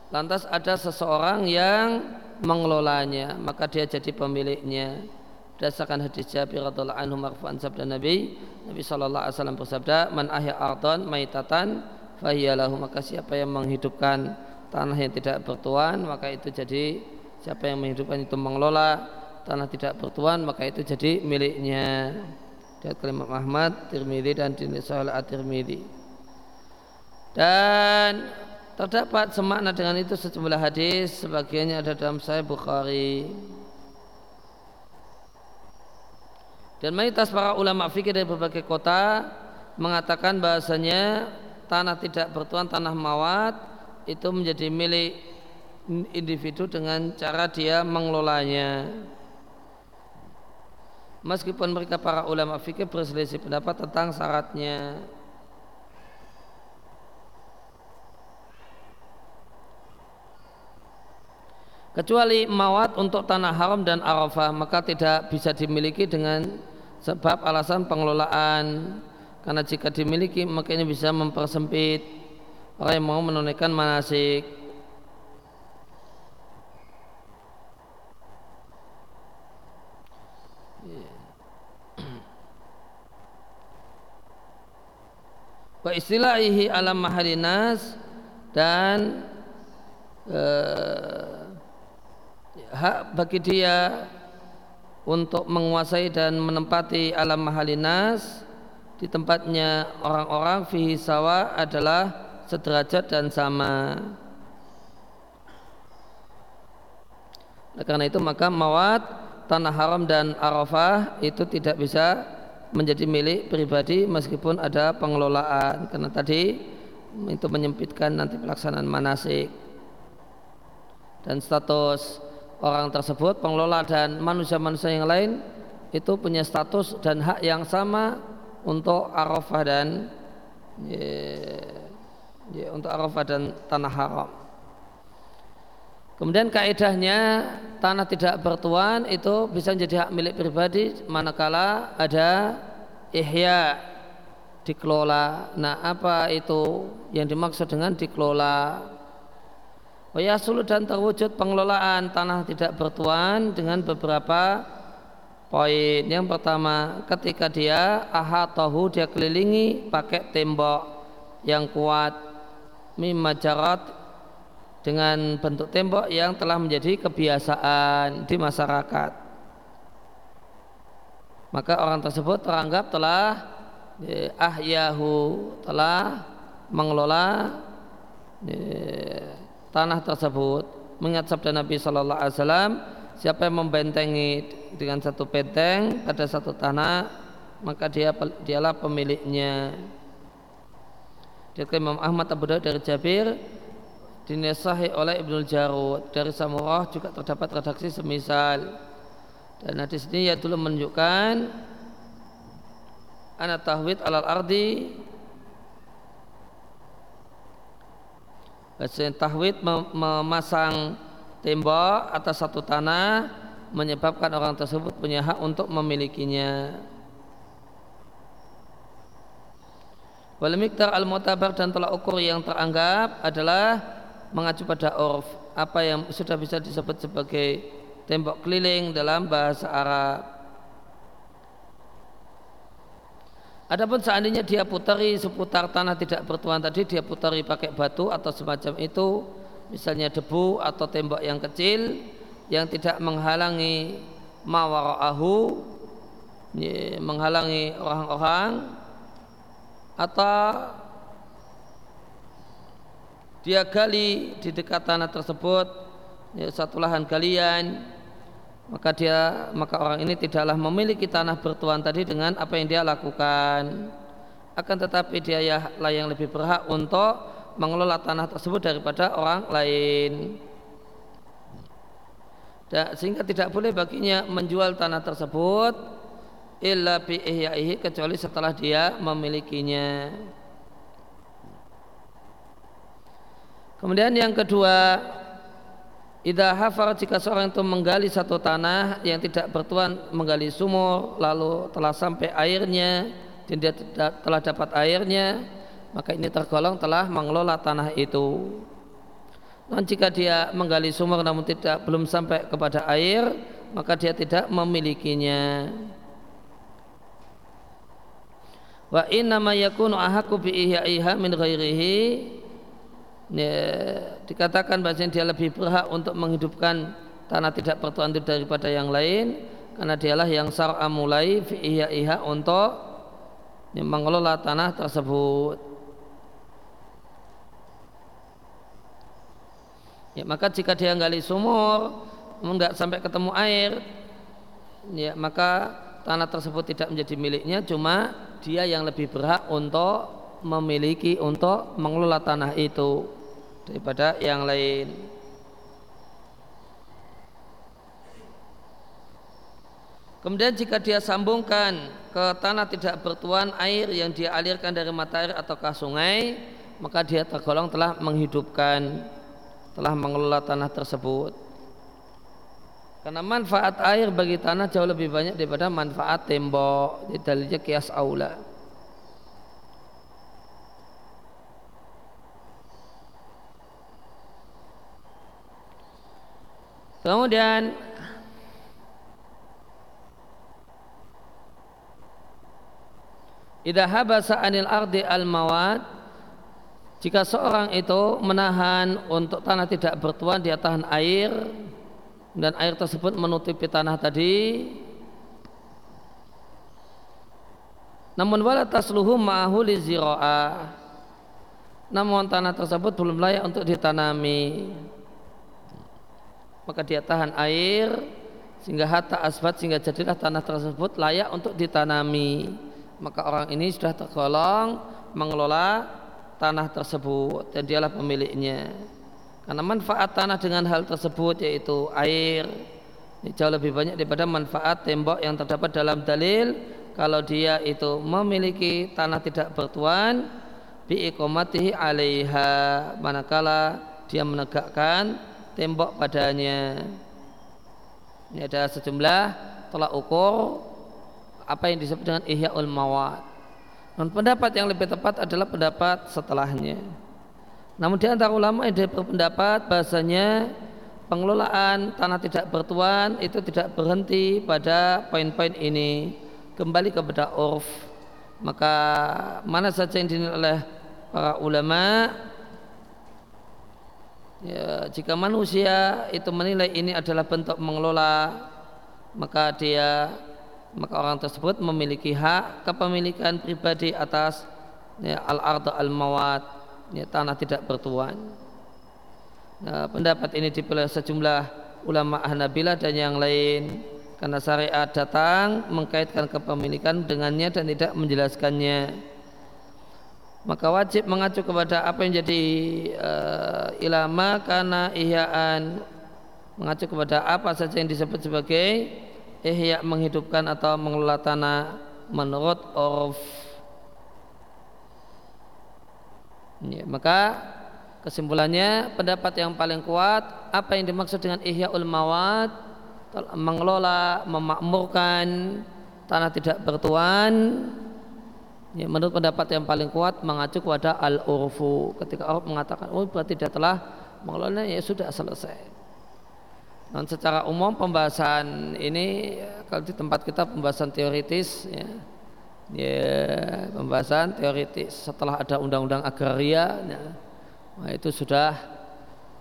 Lantas ada seseorang yang mengelolanya maka dia jadi pemiliknya. Berdasarkan hadis Jabir radhiallahu anhu marfu'an sabda Nabi Nabi sallallahu alaihi wasallam bersabda man ahya ardon maitatan fahiyalahu maka siapa yang menghidupkan tanah yang tidak bertuan maka itu jadi siapa yang menghidupkan itu mengelola tanah tidak bertuan maka itu jadi miliknya. Lihat kalimat Ahmad, Tirmidzi dan Dinisahul At-Tirmidzi. Dan terdapat semakna dengan itu sejumlah hadis sebagiannya ada dalam Sahih Bukhari. Dan mayoritas para ulama fikih dari berbagai kota mengatakan bahasanya tanah tidak bertuan tanah mawat itu menjadi milik individu dengan cara dia mengelolanya. meskipun mereka para ulama fikih berselisih pendapat tentang syaratnya kecuali mawat untuk tanah haram dan arafah maka tidak bisa dimiliki dengan sebab alasan pengelolaan karena jika dimiliki maka ini bisa mempersempit. Orang yang mau menunaikan manasik. Wa istilahihi alam mahalinas dan eh, hak bagi dia untuk menguasai dan menempati alam mahalinas di tempatnya orang-orang fihi sawa adalah sederajat dan sama. Oleh karena itu maka mawat tanah haram dan arafah itu tidak bisa menjadi milik pribadi meskipun ada pengelolaan karena tadi itu menyempitkan nanti pelaksanaan manasik dan status orang tersebut pengelola dan manusia-manusia yang lain itu punya status dan hak yang sama untuk arafah dan ya, ya, untuk arafah dan tanah haram. Kemudian kaidahnya tanah tidak bertuan itu bisa menjadi hak milik pribadi manakala ada ihya dikelola. Nah, apa itu yang dimaksud dengan dikelola? Wayasulu dan terwujud pengelolaan tanah tidak bertuan dengan beberapa poin. Yang pertama, ketika dia ahatahu dia kelilingi pakai tembok yang kuat mimajarat dengan bentuk tembok yang telah menjadi kebiasaan di masyarakat. Maka orang tersebut teranggap telah eh, ahyahu telah mengelola eh, tanah tersebut. Mengingat sabda Nabi Shallallahu Alaihi Wasallam, siapa yang membentengi dengan satu benteng pada satu tanah, maka dia dialah pemiliknya. Dia Imam Ahmad Abu Dawud dari Jabir dinesahi oleh Ibnu Jarud. Dari Samurah juga terdapat redaksi semisal. Dan hadis ini ya dulu menunjukkan anak tahwid alal ardi. Bahasa tahwid memasang tembok atas satu tanah menyebabkan orang tersebut punya hak untuk memilikinya. Wal miktar al-mutabar dan tolak ukur yang teranggap adalah mengacu pada urf apa yang sudah bisa disebut sebagai tembok keliling dalam bahasa Arab. Adapun seandainya dia putari seputar tanah tidak bertuan tadi dia putari pakai batu atau semacam itu misalnya debu atau tembok yang kecil yang tidak menghalangi mawara'ahu menghalangi orang-orang atau dia gali di dekat tanah tersebut ya, satu lahan galian maka dia maka orang ini tidaklah memiliki tanah bertuan tadi dengan apa yang dia lakukan. Akan tetapi dia ya lah yang lebih berhak untuk mengelola tanah tersebut daripada orang lain sehingga tidak boleh baginya menjual tanah tersebut illa bi kecuali setelah dia memilikinya. Kemudian yang kedua, Ida hafar jika seorang itu menggali satu tanah yang tidak bertuan menggali sumur lalu telah sampai airnya dan dia telah dapat airnya maka ini tergolong telah mengelola tanah itu. Dan jika dia menggali sumur namun tidak belum sampai kepada air maka dia tidak memilikinya. Wa inna ma yakunu ahaku bi min ghairihi ya, dikatakan bahasanya dia lebih berhak untuk menghidupkan tanah tidak bertuan itu daripada yang lain karena dialah yang sar'a mulai fi iha untuk mengelola tanah tersebut ya maka jika dia gali sumur tidak sampai ketemu air ya maka tanah tersebut tidak menjadi miliknya cuma dia yang lebih berhak untuk memiliki untuk mengelola tanah itu daripada yang lain. Kemudian jika dia sambungkan ke tanah tidak bertuan air yang dia alirkan dari mata air ataukah sungai, maka dia tergolong telah menghidupkan, telah mengelola tanah tersebut. Karena manfaat air bagi tanah jauh lebih banyak daripada manfaat tembok. Jadi dalilnya kias aula. Kemudian Idza habasa anil ardi al mawad jika seorang itu menahan untuk tanah tidak bertuan dia tahan air dan air tersebut menutupi tanah tadi. Namun wala tasluhu ma'ahu zira'a namun tanah tersebut belum layak untuk ditanami. Maka dia tahan air sehingga hatta asbat sehingga jadilah tanah tersebut layak untuk ditanami. Maka orang ini sudah tergolong mengelola tanah tersebut dan dialah pemiliknya karena manfaat tanah dengan hal tersebut yaitu air ini jauh lebih banyak daripada manfaat tembok yang terdapat dalam dalil kalau dia itu memiliki tanah tidak bertuan biiqomatihi alaiha manakala dia menegakkan tembok padanya ini ada sejumlah tolak ukur apa yang disebut dengan ihyaul mawad. Dan pendapat yang lebih tepat adalah pendapat setelahnya. Namun di antara ulama yang berpendapat bahasanya pengelolaan tanah tidak bertuan itu tidak berhenti pada poin-poin ini kembali kepada urf maka mana saja yang dinilai oleh para ulama ya, jika manusia itu menilai ini adalah bentuk mengelola maka dia maka orang tersebut memiliki hak kepemilikan pribadi atas ya, al-ardu al-mawat ya, tanah tidak bertuan. Nah, pendapat ini dipilih sejumlah ulama Hanabilah dan yang lain. Karena syariat datang mengkaitkan kepemilikan dengannya dan tidak menjelaskannya. Maka wajib mengacu kepada apa yang jadi uh, ilama karena ihyaan. Mengacu kepada apa saja yang disebut sebagai ihya menghidupkan atau mengelola tanah menurut urf. Ya, maka kesimpulannya pendapat yang paling kuat apa yang dimaksud dengan ihya mawad? Mengelola memakmurkan tanah tidak bertuan. Ya, menurut pendapat yang paling kuat mengacu kepada al urfu ketika urf mengatakan oh berarti dia telah mengelolanya ya sudah selesai dan secara umum pembahasan ini kalau di tempat kita pembahasan teoritis ya, ya pembahasan teoritis setelah ada undang-undang agraria ya, nah itu sudah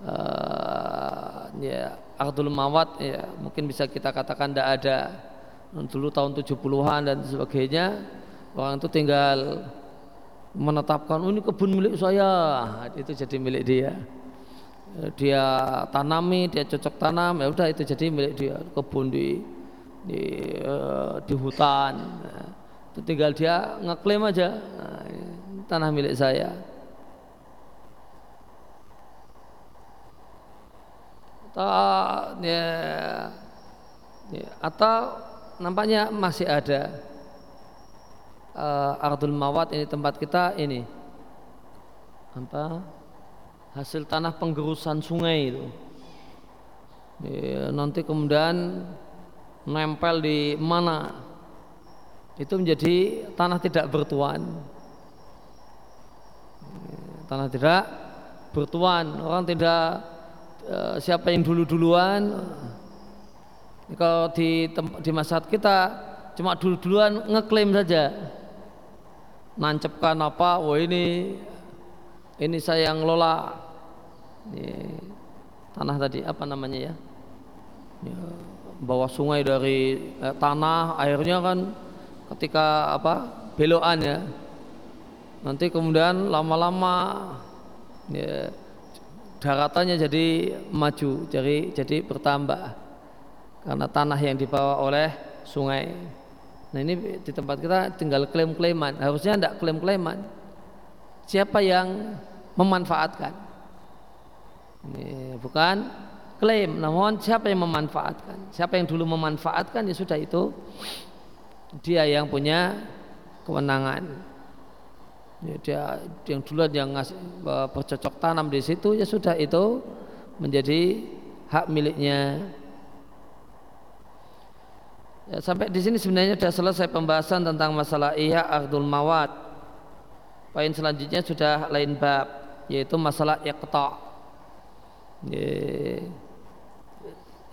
uh, ya ardul mawat ya. Mungkin bisa kita katakan tidak ada. Dulu tahun 70-an dan sebagainya orang itu tinggal menetapkan oh, ini kebun milik saya. Itu jadi milik dia dia tanami, dia cocok tanam, ya udah itu jadi milik dia kebun di di, uh, di hutan. Itu tinggal dia ngeklaim aja nah, tanah milik saya. Atau ya, ya, atau nampaknya masih ada uh, Ardul Mawat ini tempat kita ini apa hasil tanah penggerusan sungai itu. Ya, nanti kemudian nempel di mana? Itu menjadi tanah tidak bertuan. Tanah tidak bertuan. Orang tidak eh, siapa yang dulu duluan kalau di di masa kita cuma dulu duluan ngeklaim saja. Nancepkan apa? Wah ini ini saya yang ini, tanah tadi apa namanya ya, ya bawah sungai dari eh, tanah airnya kan ketika apa belokan ya. Nanti kemudian lama-lama ya, daratannya jadi maju jadi jadi bertambah. Karena tanah yang dibawa oleh sungai. Nah ini di tempat kita tinggal klaim-klaiman. Harusnya tidak klaim-klaiman. Siapa yang memanfaatkan ini bukan klaim. Namun siapa yang memanfaatkan? Siapa yang dulu memanfaatkan ya sudah itu dia yang punya kewenangan. Ya, dia yang duluan yang ngasih bercocok tanam di situ ya sudah itu menjadi hak miliknya. Ya, sampai di sini sebenarnya sudah selesai pembahasan tentang masalah iya ardul mawat. Poin selanjutnya sudah lain bab yaitu masalah iqta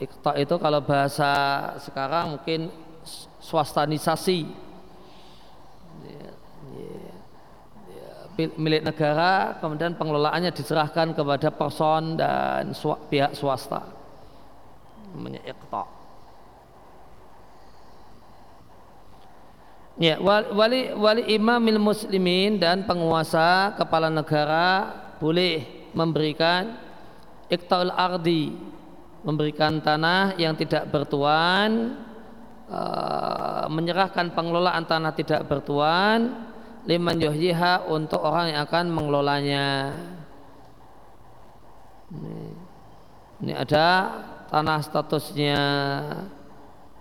iqta itu kalau bahasa sekarang mungkin swastanisasi. Milik negara kemudian pengelolaannya diserahkan kepada person dan pihak swasta. Namanya iqta. Ya wali wali imamil muslimin dan penguasa kepala negara boleh memberikan iqtaul ardi memberikan tanah yang tidak bertuan uh, menyerahkan pengelolaan tanah tidak bertuan liman yuhyiha untuk orang yang akan mengelolanya. Ini, ini ada tanah statusnya.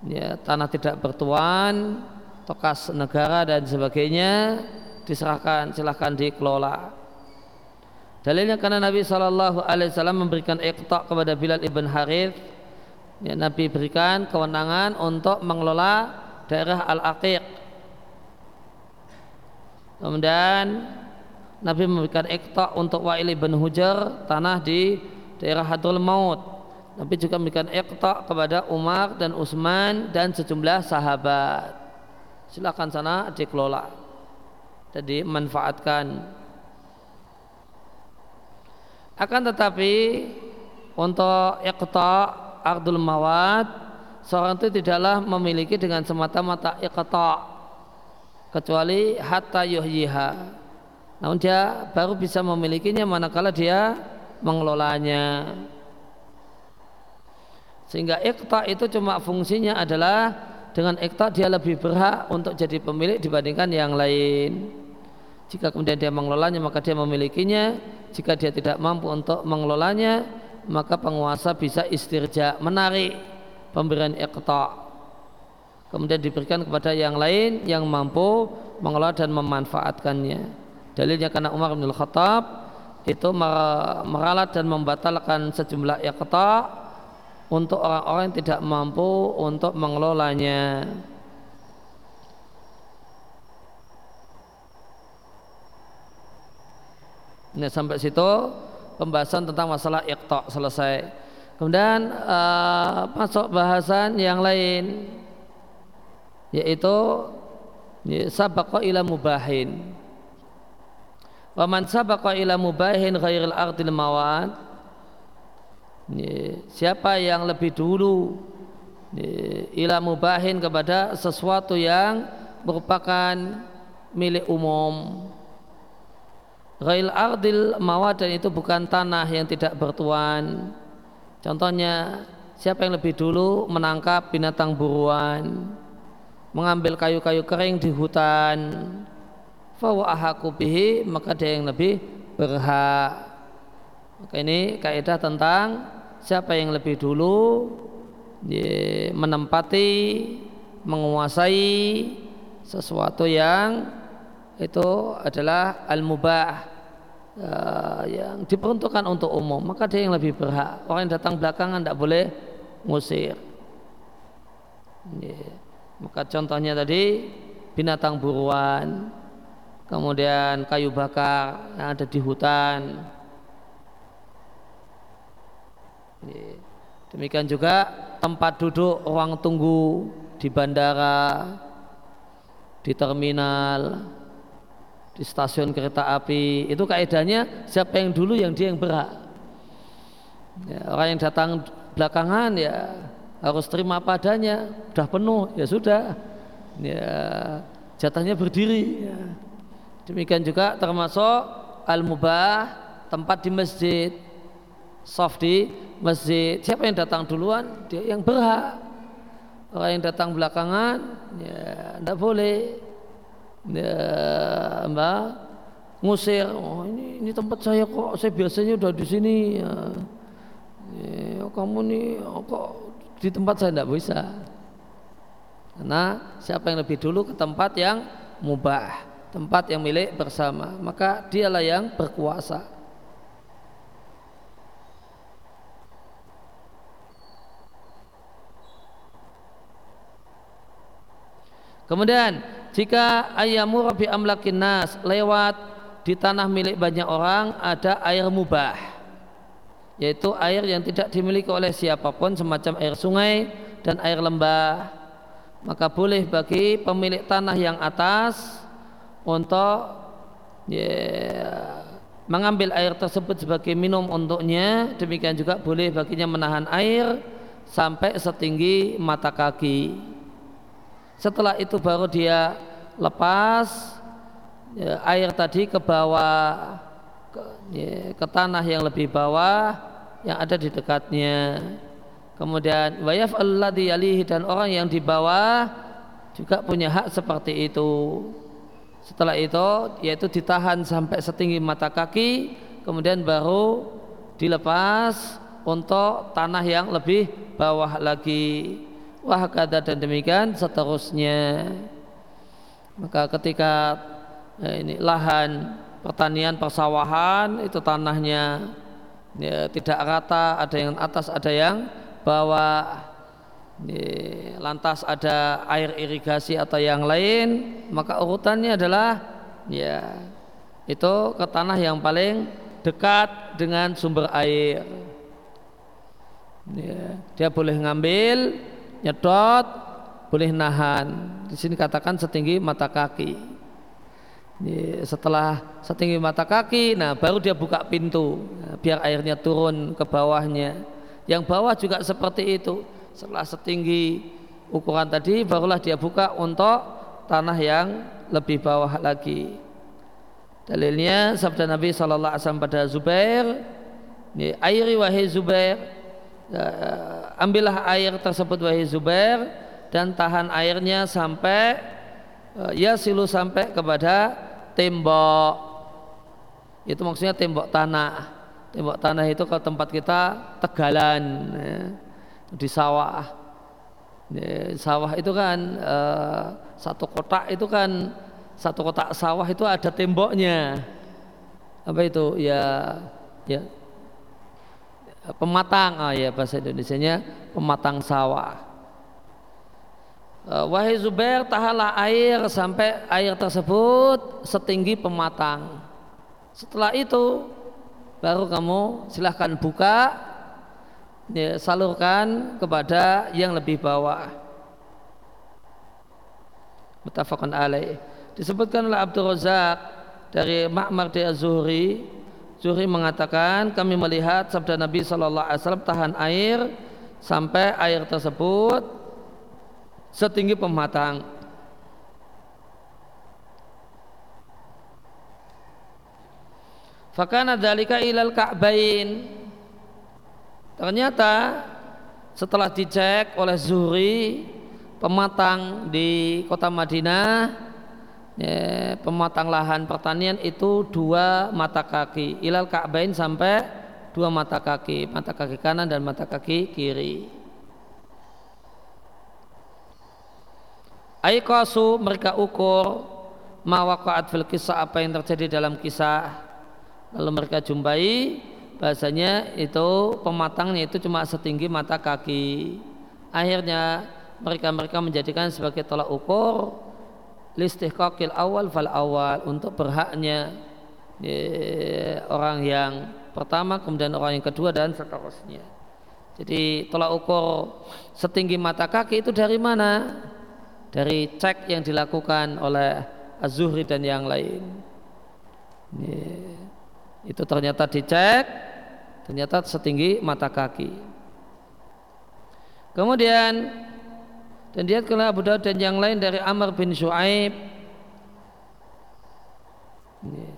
Ya, tanah tidak bertuan tokas negara dan sebagainya diserahkan silahkan dikelola dalilnya karena Nabi Shallallahu Alaihi Wasallam memberikan iqta kepada Bilal ibn Harith ya, Nabi berikan kewenangan untuk mengelola daerah Al-Aqiq Kemudian Nabi memberikan ikta untuk Wa'il bin Hujar tanah di daerah Hadrul Maut. Nabi juga memberikan ikta kepada Umar dan Utsman dan sejumlah sahabat. Silakan sana dikelola dan dimanfaatkan. Akan tetapi untuk ikta ardul mawat seorang itu tidaklah memiliki dengan semata-mata ikta kecuali hatta yuhyiha. Namun dia baru bisa memilikinya manakala dia mengelolanya. Sehingga ikta itu cuma fungsinya adalah dengan ikta dia lebih berhak untuk jadi pemilik dibandingkan yang lain jika kemudian dia mengelolanya maka dia memilikinya jika dia tidak mampu untuk mengelolanya maka penguasa bisa istirja menarik pemberian ikta kemudian diberikan kepada yang lain yang mampu mengelola dan memanfaatkannya. Dalilnya karena Umar bin Khattab itu meralat dan membatalkan sejumlah iqta untuk orang-orang yang tidak mampu untuk mengelolanya. Nah, sampai situ pembahasan tentang masalah iqta selesai. Kemudian uh, masuk bahasan yang lain yaitu ya, sabaqa ila mubahin. Wa man sabaqa ila mubahin ghairil ardil mawad. Ya, siapa yang lebih dulu ya, ila mubahin kepada sesuatu yang merupakan milik umum ghairil ardil mawad dan itu bukan tanah yang tidak bertuan. Contohnya siapa yang lebih dulu menangkap binatang buruan mengambil kayu-kayu kering di hutan fawa maka dia yang lebih berhak. Maka ini kaidah tentang siapa yang lebih dulu menempati menguasai sesuatu yang itu adalah al-mubah uh, yang diperuntukkan untuk umum. Maka dia yang lebih berhak. Orang yang datang belakangan tidak boleh ngusir. Yeah. Maka contohnya tadi binatang buruan, kemudian kayu bakar yang ada di hutan. Demikian juga tempat duduk ruang tunggu di bandara, di terminal, di stasiun kereta api. Itu kaidahnya siapa yang dulu yang dia yang berhak. Ya, orang yang datang belakangan ya harus terima padanya sudah penuh ya sudah. Ya jatahnya berdiri. Ya. demikian juga termasuk al mubah tempat di masjid. Soft di masjid. Siapa yang datang duluan dia yang berhak orang yang datang belakangan ya tidak boleh ya mbak ngusir. Oh ini ini tempat saya kok saya biasanya udah di sini. Ya. Ya, kamu nih kok di tempat saya tidak bisa? Karena siapa yang lebih dulu ke tempat yang mubah tempat yang milik bersama maka dialah yang berkuasa. Kemudian jika ayamu Rabbi amlakin nas lewat di tanah milik banyak orang ada air mubah yaitu air yang tidak dimiliki oleh siapa pun semacam air sungai dan air lembah. Maka boleh bagi pemilik tanah yang atas untuk ya, mengambil air tersebut sebagai minum untuknya. Demikian juga boleh baginya menahan air sampai setinggi mata kaki setelah itu baru dia lepas ya, air tadi ke bawah ke, ya, ke tanah yang lebih bawah yang ada di dekatnya. Kemudian wayaf alladhi yalihi dan orang yang di bawah juga punya hak seperti itu. Setelah itu yaitu ditahan sampai setinggi mata kaki, kemudian baru dilepas untuk tanah yang lebih bawah lagi wahkada dan demikian seterusnya. Maka ketika eh, ini lahan pertanian persawahan itu tanahnya ya, tidak rata ada yang atas ada yang bawah ya, lantas ada air irigasi atau yang lain maka urutannya adalah ya itu ke tanah yang paling dekat dengan sumber air. Ya, dia boleh ngambil nyedot boleh nahan. Di sini katakan setinggi mata kaki. Setelah setinggi mata kaki nah baru dia buka pintu nah, biar airnya turun ke bawahnya. Yang bawah juga seperti itu. Setelah setinggi ukuran tadi barulah dia buka untuk tanah yang lebih bawah lagi. Dalilnya sabda Nabi Wasallam pada Zubair airi wahai Zubair ambillah air tersebut wahai Zubair dan tahan airnya sampai uh, ya silu sampai kepada tembok. Itu maksudnya tembok tanah. Tembok tanah itu kalau tempat kita tegalan ya, di sawah. Ya, sawah itu kan uh, satu kotak itu kan satu kotak sawah itu ada temboknya. Apa itu? Ya ya pematang oh ya bahasa Indonesia-nya pematang sawah. Uh, wahai Zubair tahanlah air sampai air tersebut setinggi pematang. Setelah itu baru kamu silahkan buka ya, salurkan kepada yang lebih bawah. Mutafakun alaih. Disebutkan oleh Abdul Razak dari Ma'mar di Az-Zuhri Zuhri mengatakan kami melihat sabda Nabi Shallallahu Alaihi Wasallam tahan air sampai air tersebut setinggi pematang. Fakana dalika ilal ka'bain. Ternyata setelah dicek oleh Zuhri pematang di kota Madinah ya, pematang lahan pertanian itu dua mata kaki. Ilal ka'bain sampai dua mata kaki mata kaki kanan dan mata kaki kiri. Aikosu mereka ukur mawakaat fil kisah apa yang terjadi dalam kisah. Lalu mereka jumpai bahasanya itu pematangnya itu cuma setinggi mata kaki. Akhirnya mereka-mereka menjadikan sebagai tolak ukur listihqaqil awal fal awal untuk berhaknya ya, orang yang pertama kemudian orang yang kedua dan seterusnya. Jadi tolak ukur setinggi mata kaki itu dari mana? Dari cek yang dilakukan oleh Az-Zuhri dan yang lain. Ya, itu ternyata dicek ternyata setinggi mata kaki. Kemudian dan dia kena Abu Daud dan yang lain dari Amr bin Shu'aib. Ya,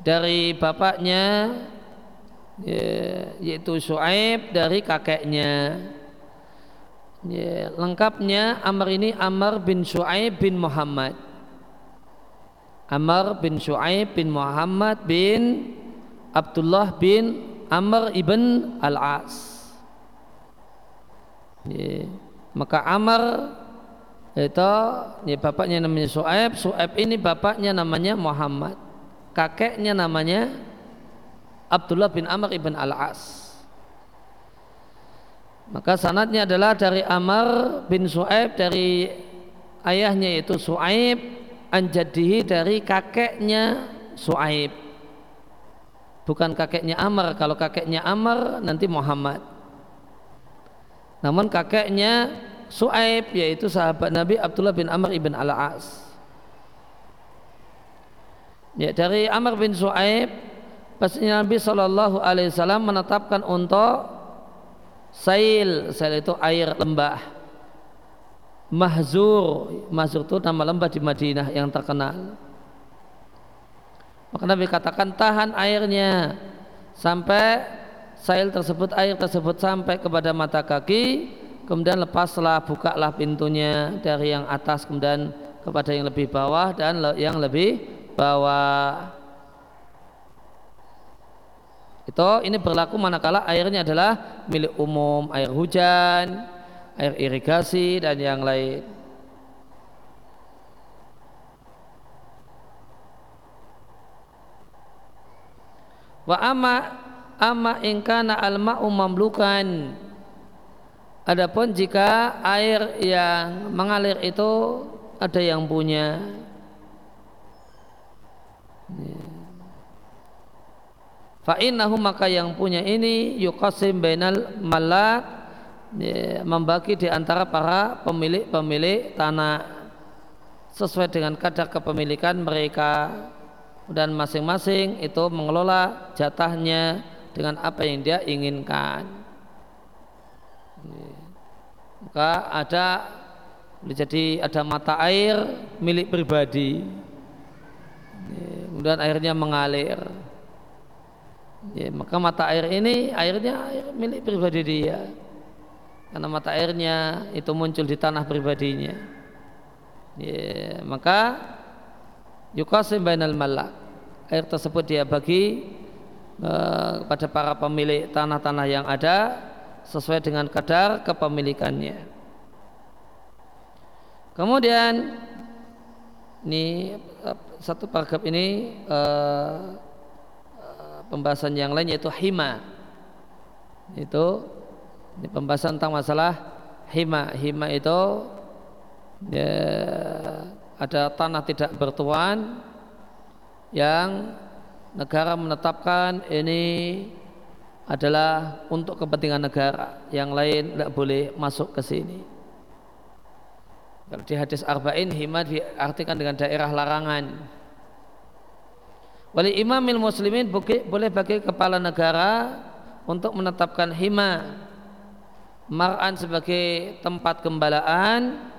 dari bapaknya ya, yaitu Shu'aib dari kakeknya. Ya, lengkapnya Amr ini Amr bin Shu'aib bin Muhammad. Amr bin Shu'aib bin Muhammad bin Abdullah bin Amr ibn Al-As. Maka Amr itu ya bapaknya namanya Su'aib, Su'aib ini bapaknya namanya Muhammad. Kakeknya namanya Abdullah bin Amr ibn Al-As. Maka sanatnya adalah dari Amr bin Su'aib dari ayahnya yaitu Su'aib anjadihi dari kakeknya Su'aib. Bukan kakeknya Amr, kalau kakeknya Amr nanti Muhammad. Namun kakeknya Su'aib yaitu sahabat Nabi Abdullah bin Amr ibn Al-As. Ya, dari Amr bin Su'aib pastinya Nabi Shallallahu Alaihi Wasallam menetapkan untuk sail, sail itu air lembah. Mahzur, Mahzur itu nama lembah di Madinah yang terkenal. Maka Nabi katakan tahan airnya sampai sail tersebut air tersebut sampai kepada mata kaki kemudian lepaslah bukalah pintunya dari yang atas kemudian kepada yang lebih bawah dan yang lebih bawah. Itu ini berlaku manakala airnya adalah milik umum air hujan air irigasi dan yang lain. Wa ama ama ingkana al ma'u mamlukan. Adapun jika air yang mengalir itu ada yang punya. Fa'innahu maka yang punya ini yuqasim bainal malak membagi di antara para pemilik-pemilik tanah sesuai dengan kadar kepemilikan mereka dan masing-masing itu mengelola jatahnya dengan apa yang dia inginkan. Maka ada jadi ada mata air milik pribadi. Kemudian airnya mengalir. Ya, maka mata air ini airnya air milik pribadi dia. Karena mata airnya itu muncul di tanah pribadinya. Ya, maka yukasim bainal malak. Air tersebut dia bagi uh, kepada para pemilik tanah-tanah yang ada sesuai dengan kadar kepemilikannya. Kemudian ini satu paragraf ini uh, pembahasan yang lain yaitu hima. Itu ini pembahasan tentang masalah hima. Hima itu ya, ada tanah tidak bertuan yang negara menetapkan ini adalah untuk kepentingan negara. Yang lain tidak boleh masuk ke sini. Kalau di hadis arba'in hima diartikan dengan daerah larangan. Wali imamil muslimin boleh bagi kepala negara untuk menetapkan hima mar'an sebagai tempat gembalaan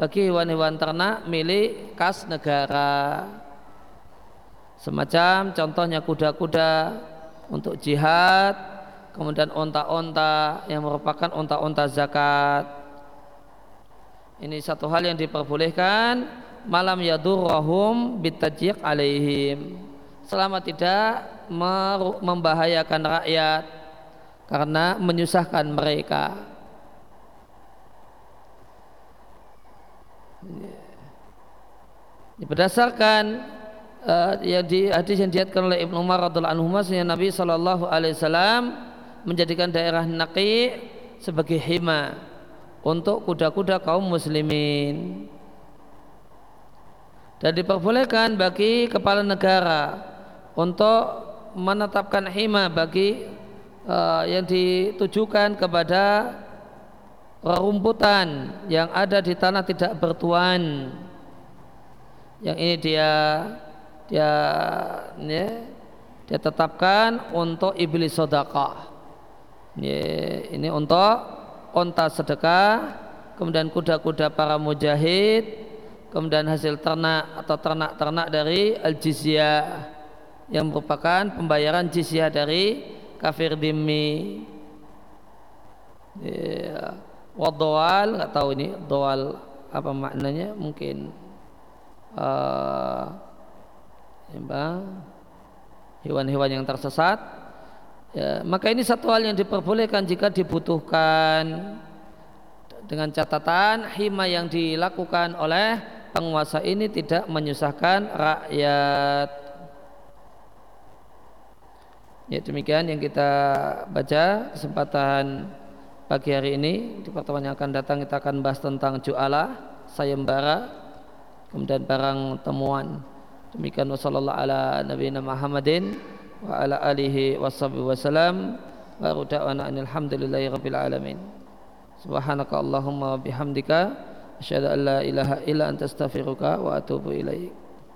bagi hewan-hewan ternak milik kas negara semacam contohnya kuda-kuda untuk jihad kemudian onta-onta yang merupakan onta-onta zakat. Ini satu hal yang diperbolehkan. Malam yadurrahum bitajik alaihim. Selama tidak membahayakan rakyat karena menyusahkan mereka. Berdasarkan uh, yang di hadis yang diatkan oleh Ibnu Umar radhiallahu anhu Nabi sallallahu alaihi wasallam menjadikan daerah Naqi sebagai hima untuk kuda-kuda kaum muslimin. Dan diperbolehkan bagi kepala negara untuk menetapkan hima bagi uh, yang ditujukan kepada rumputan yang ada di tanah tidak bertuan. Yang ini dia dia ya, dia tetapkan untuk iblis sodakah ini untuk onta sedekah kemudian kuda-kuda para mujahid kemudian hasil ternak atau ternak-ternak dari al-jizyah yang merupakan pembayaran jizyah dari kafir dimi ya, wadawal nggak tahu ini doal apa maknanya mungkin uh, hewan-hewan yang tersesat. Ya, maka ini satu hal yang diperbolehkan jika dibutuhkan. Dengan catatan hima yang dilakukan oleh penguasa ini tidak menyusahkan rakyat. Ya demikian yang kita baca kesempatan pagi hari ini. Di pertemuan yang akan datang kita akan bahas tentang ju'ala sayembara kemudian barang temuan demikian wasallallahu ala nabiyina Muhammadin wa ala alihi washabihi wasallam wa da'wana alhamdulillahi rabbil alamin subhanaka allahumma bihamdika asyhadu an la ilaha illa anta astaghfiruka wa atubu ilaik